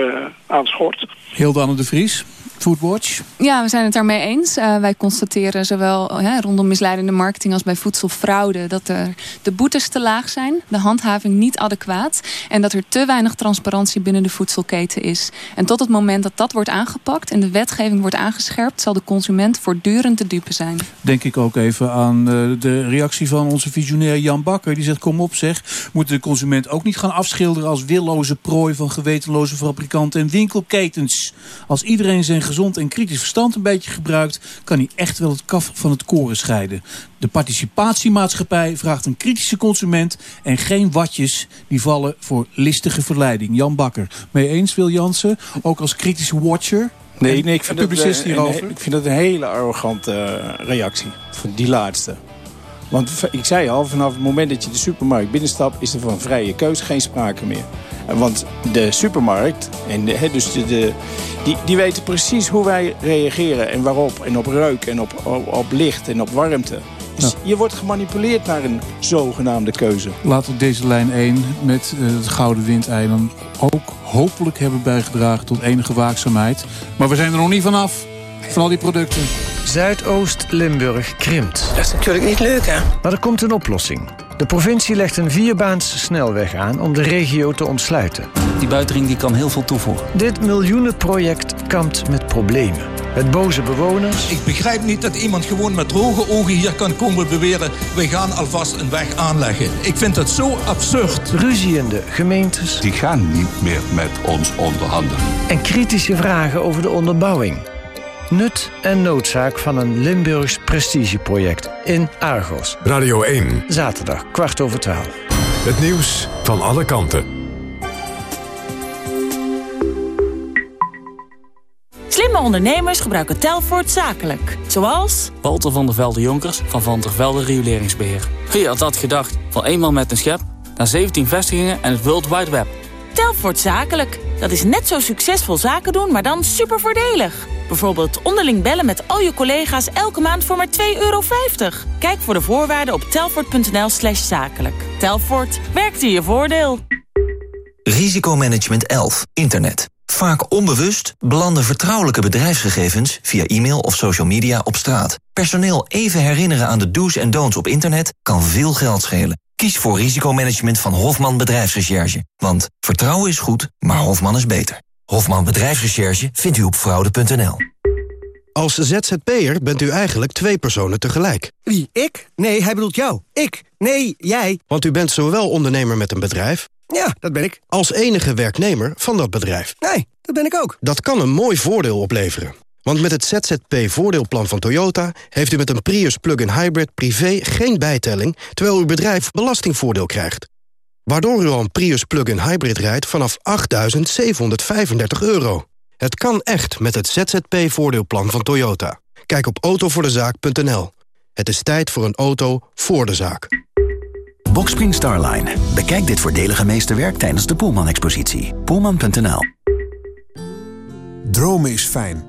aan schort. Hilde Anne de Vries. Foodwatch? Ja, we zijn het daarmee eens. Uh, wij constateren zowel ja, rondom misleidende marketing als bij voedselfraude... dat er de boetes te laag zijn, de handhaving niet adequaat... en dat er te weinig transparantie binnen de voedselketen is. En tot het moment dat dat wordt aangepakt en de wetgeving wordt aangescherpt... zal de consument voortdurend te dupe zijn. Denk ik ook even aan uh, de reactie van onze visionair Jan Bakker. Die zegt, kom op zeg, moet de consument ook niet gaan afschilderen... als willoze prooi van gewetenloze fabrikanten en winkelketens. Als iedereen zijn gezond en kritisch verstand een beetje gebruikt... kan hij echt wel het kaf van het koren scheiden. De participatiemaatschappij vraagt een kritische consument... en geen watjes die vallen voor listige verleiding. Jan Bakker, mee eens Wil Jansen? Ook als kritische watcher... Nee, nee ik, vind dat, uh, hierover? ik vind dat een hele arrogante uh, reactie. Van die laatste. Want ik zei al, vanaf het moment dat je de supermarkt binnenstapt... is er van vrije keuze geen sprake meer. Want de supermarkt, en de, dus de, de, die, die weten precies hoe wij reageren en waarop. En op reuk en op, op, op licht en op warmte. Dus je wordt gemanipuleerd naar een zogenaamde keuze. Laten we deze lijn 1 met uh, het Gouden Windei dan ook hopelijk hebben bijgedragen tot enige waakzaamheid. Maar we zijn er nog niet vanaf, van al die producten. Zuidoost-Limburg krimpt. Dat is natuurlijk niet leuk, hè? Maar er komt een oplossing. De provincie legt een vierbaans snelweg aan om de regio te ontsluiten. Die buitenring die kan heel veel toevoegen. Dit miljoenenproject kampt met problemen. Met boze bewoners. Ik begrijp niet dat iemand gewoon met droge ogen hier kan komen beweren... we gaan alvast een weg aanleggen. Ik vind het zo absurd. Ruziende gemeentes. Die gaan niet meer met ons onderhandelen. En kritische vragen over de onderbouwing. Nut en noodzaak van een Limburgs prestigeproject in Argos. Radio 1. Zaterdag, kwart over twaalf. Het nieuws van alle kanten. Slimme ondernemers gebruiken Telfort zakelijk. Zoals... Walter van der Velde Jonkers van Van der Velde Rioleringsbeheer. Wie had dat gedacht? Van eenmaal met een schep naar 17 vestigingen en het World Wide Web. Telfort zakelijk. Dat is net zo succesvol zaken doen, maar dan super voordelig. Bijvoorbeeld onderling bellen met al je collega's elke maand voor maar 2,50 euro. Kijk voor de voorwaarden op telfort.nl slash zakelijk. Telfort, werkt in je voordeel. Risicomanagement 11. Internet. Vaak onbewust belanden vertrouwelijke bedrijfsgegevens via e-mail of social media op straat. Personeel even herinneren aan de do's en don'ts op internet kan veel geld schelen. Kies voor risicomanagement van Hofman Bedrijfsrecherche. Want vertrouwen is goed, maar Hofman is beter. Hofman Bedrijfsrecherche vindt u op fraude.nl. Als ZZP'er bent u eigenlijk twee personen tegelijk. Wie, ik? Nee, hij bedoelt jou. Ik? Nee, jij. Want u bent zowel ondernemer met een bedrijf... Ja, dat ben ik. ...als enige werknemer van dat bedrijf. Nee, dat ben ik ook. Dat kan een mooi voordeel opleveren. Want met het ZZP-voordeelplan van Toyota... heeft u met een Prius plug-in hybrid privé geen bijtelling... terwijl uw bedrijf belastingvoordeel krijgt. Waardoor u al een Prius plug-in hybrid rijdt vanaf 8.735 euro. Het kan echt met het ZZP-voordeelplan van Toyota. Kijk op autovoordezaak.nl. Het is tijd voor een auto voor de zaak. Boxspring Starline. Bekijk dit voordelige meesterwerk tijdens de Poelman-expositie. Poelman.nl Dromen is fijn.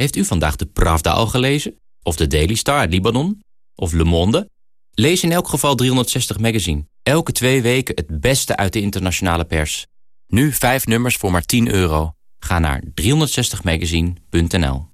Heeft u vandaag de Pravda al gelezen? Of de Daily Star uit Libanon? Of Le Monde? Lees in elk geval 360 Magazine. Elke twee weken het beste uit de internationale pers. Nu vijf nummers voor maar 10 euro. Ga naar 360magazine.nl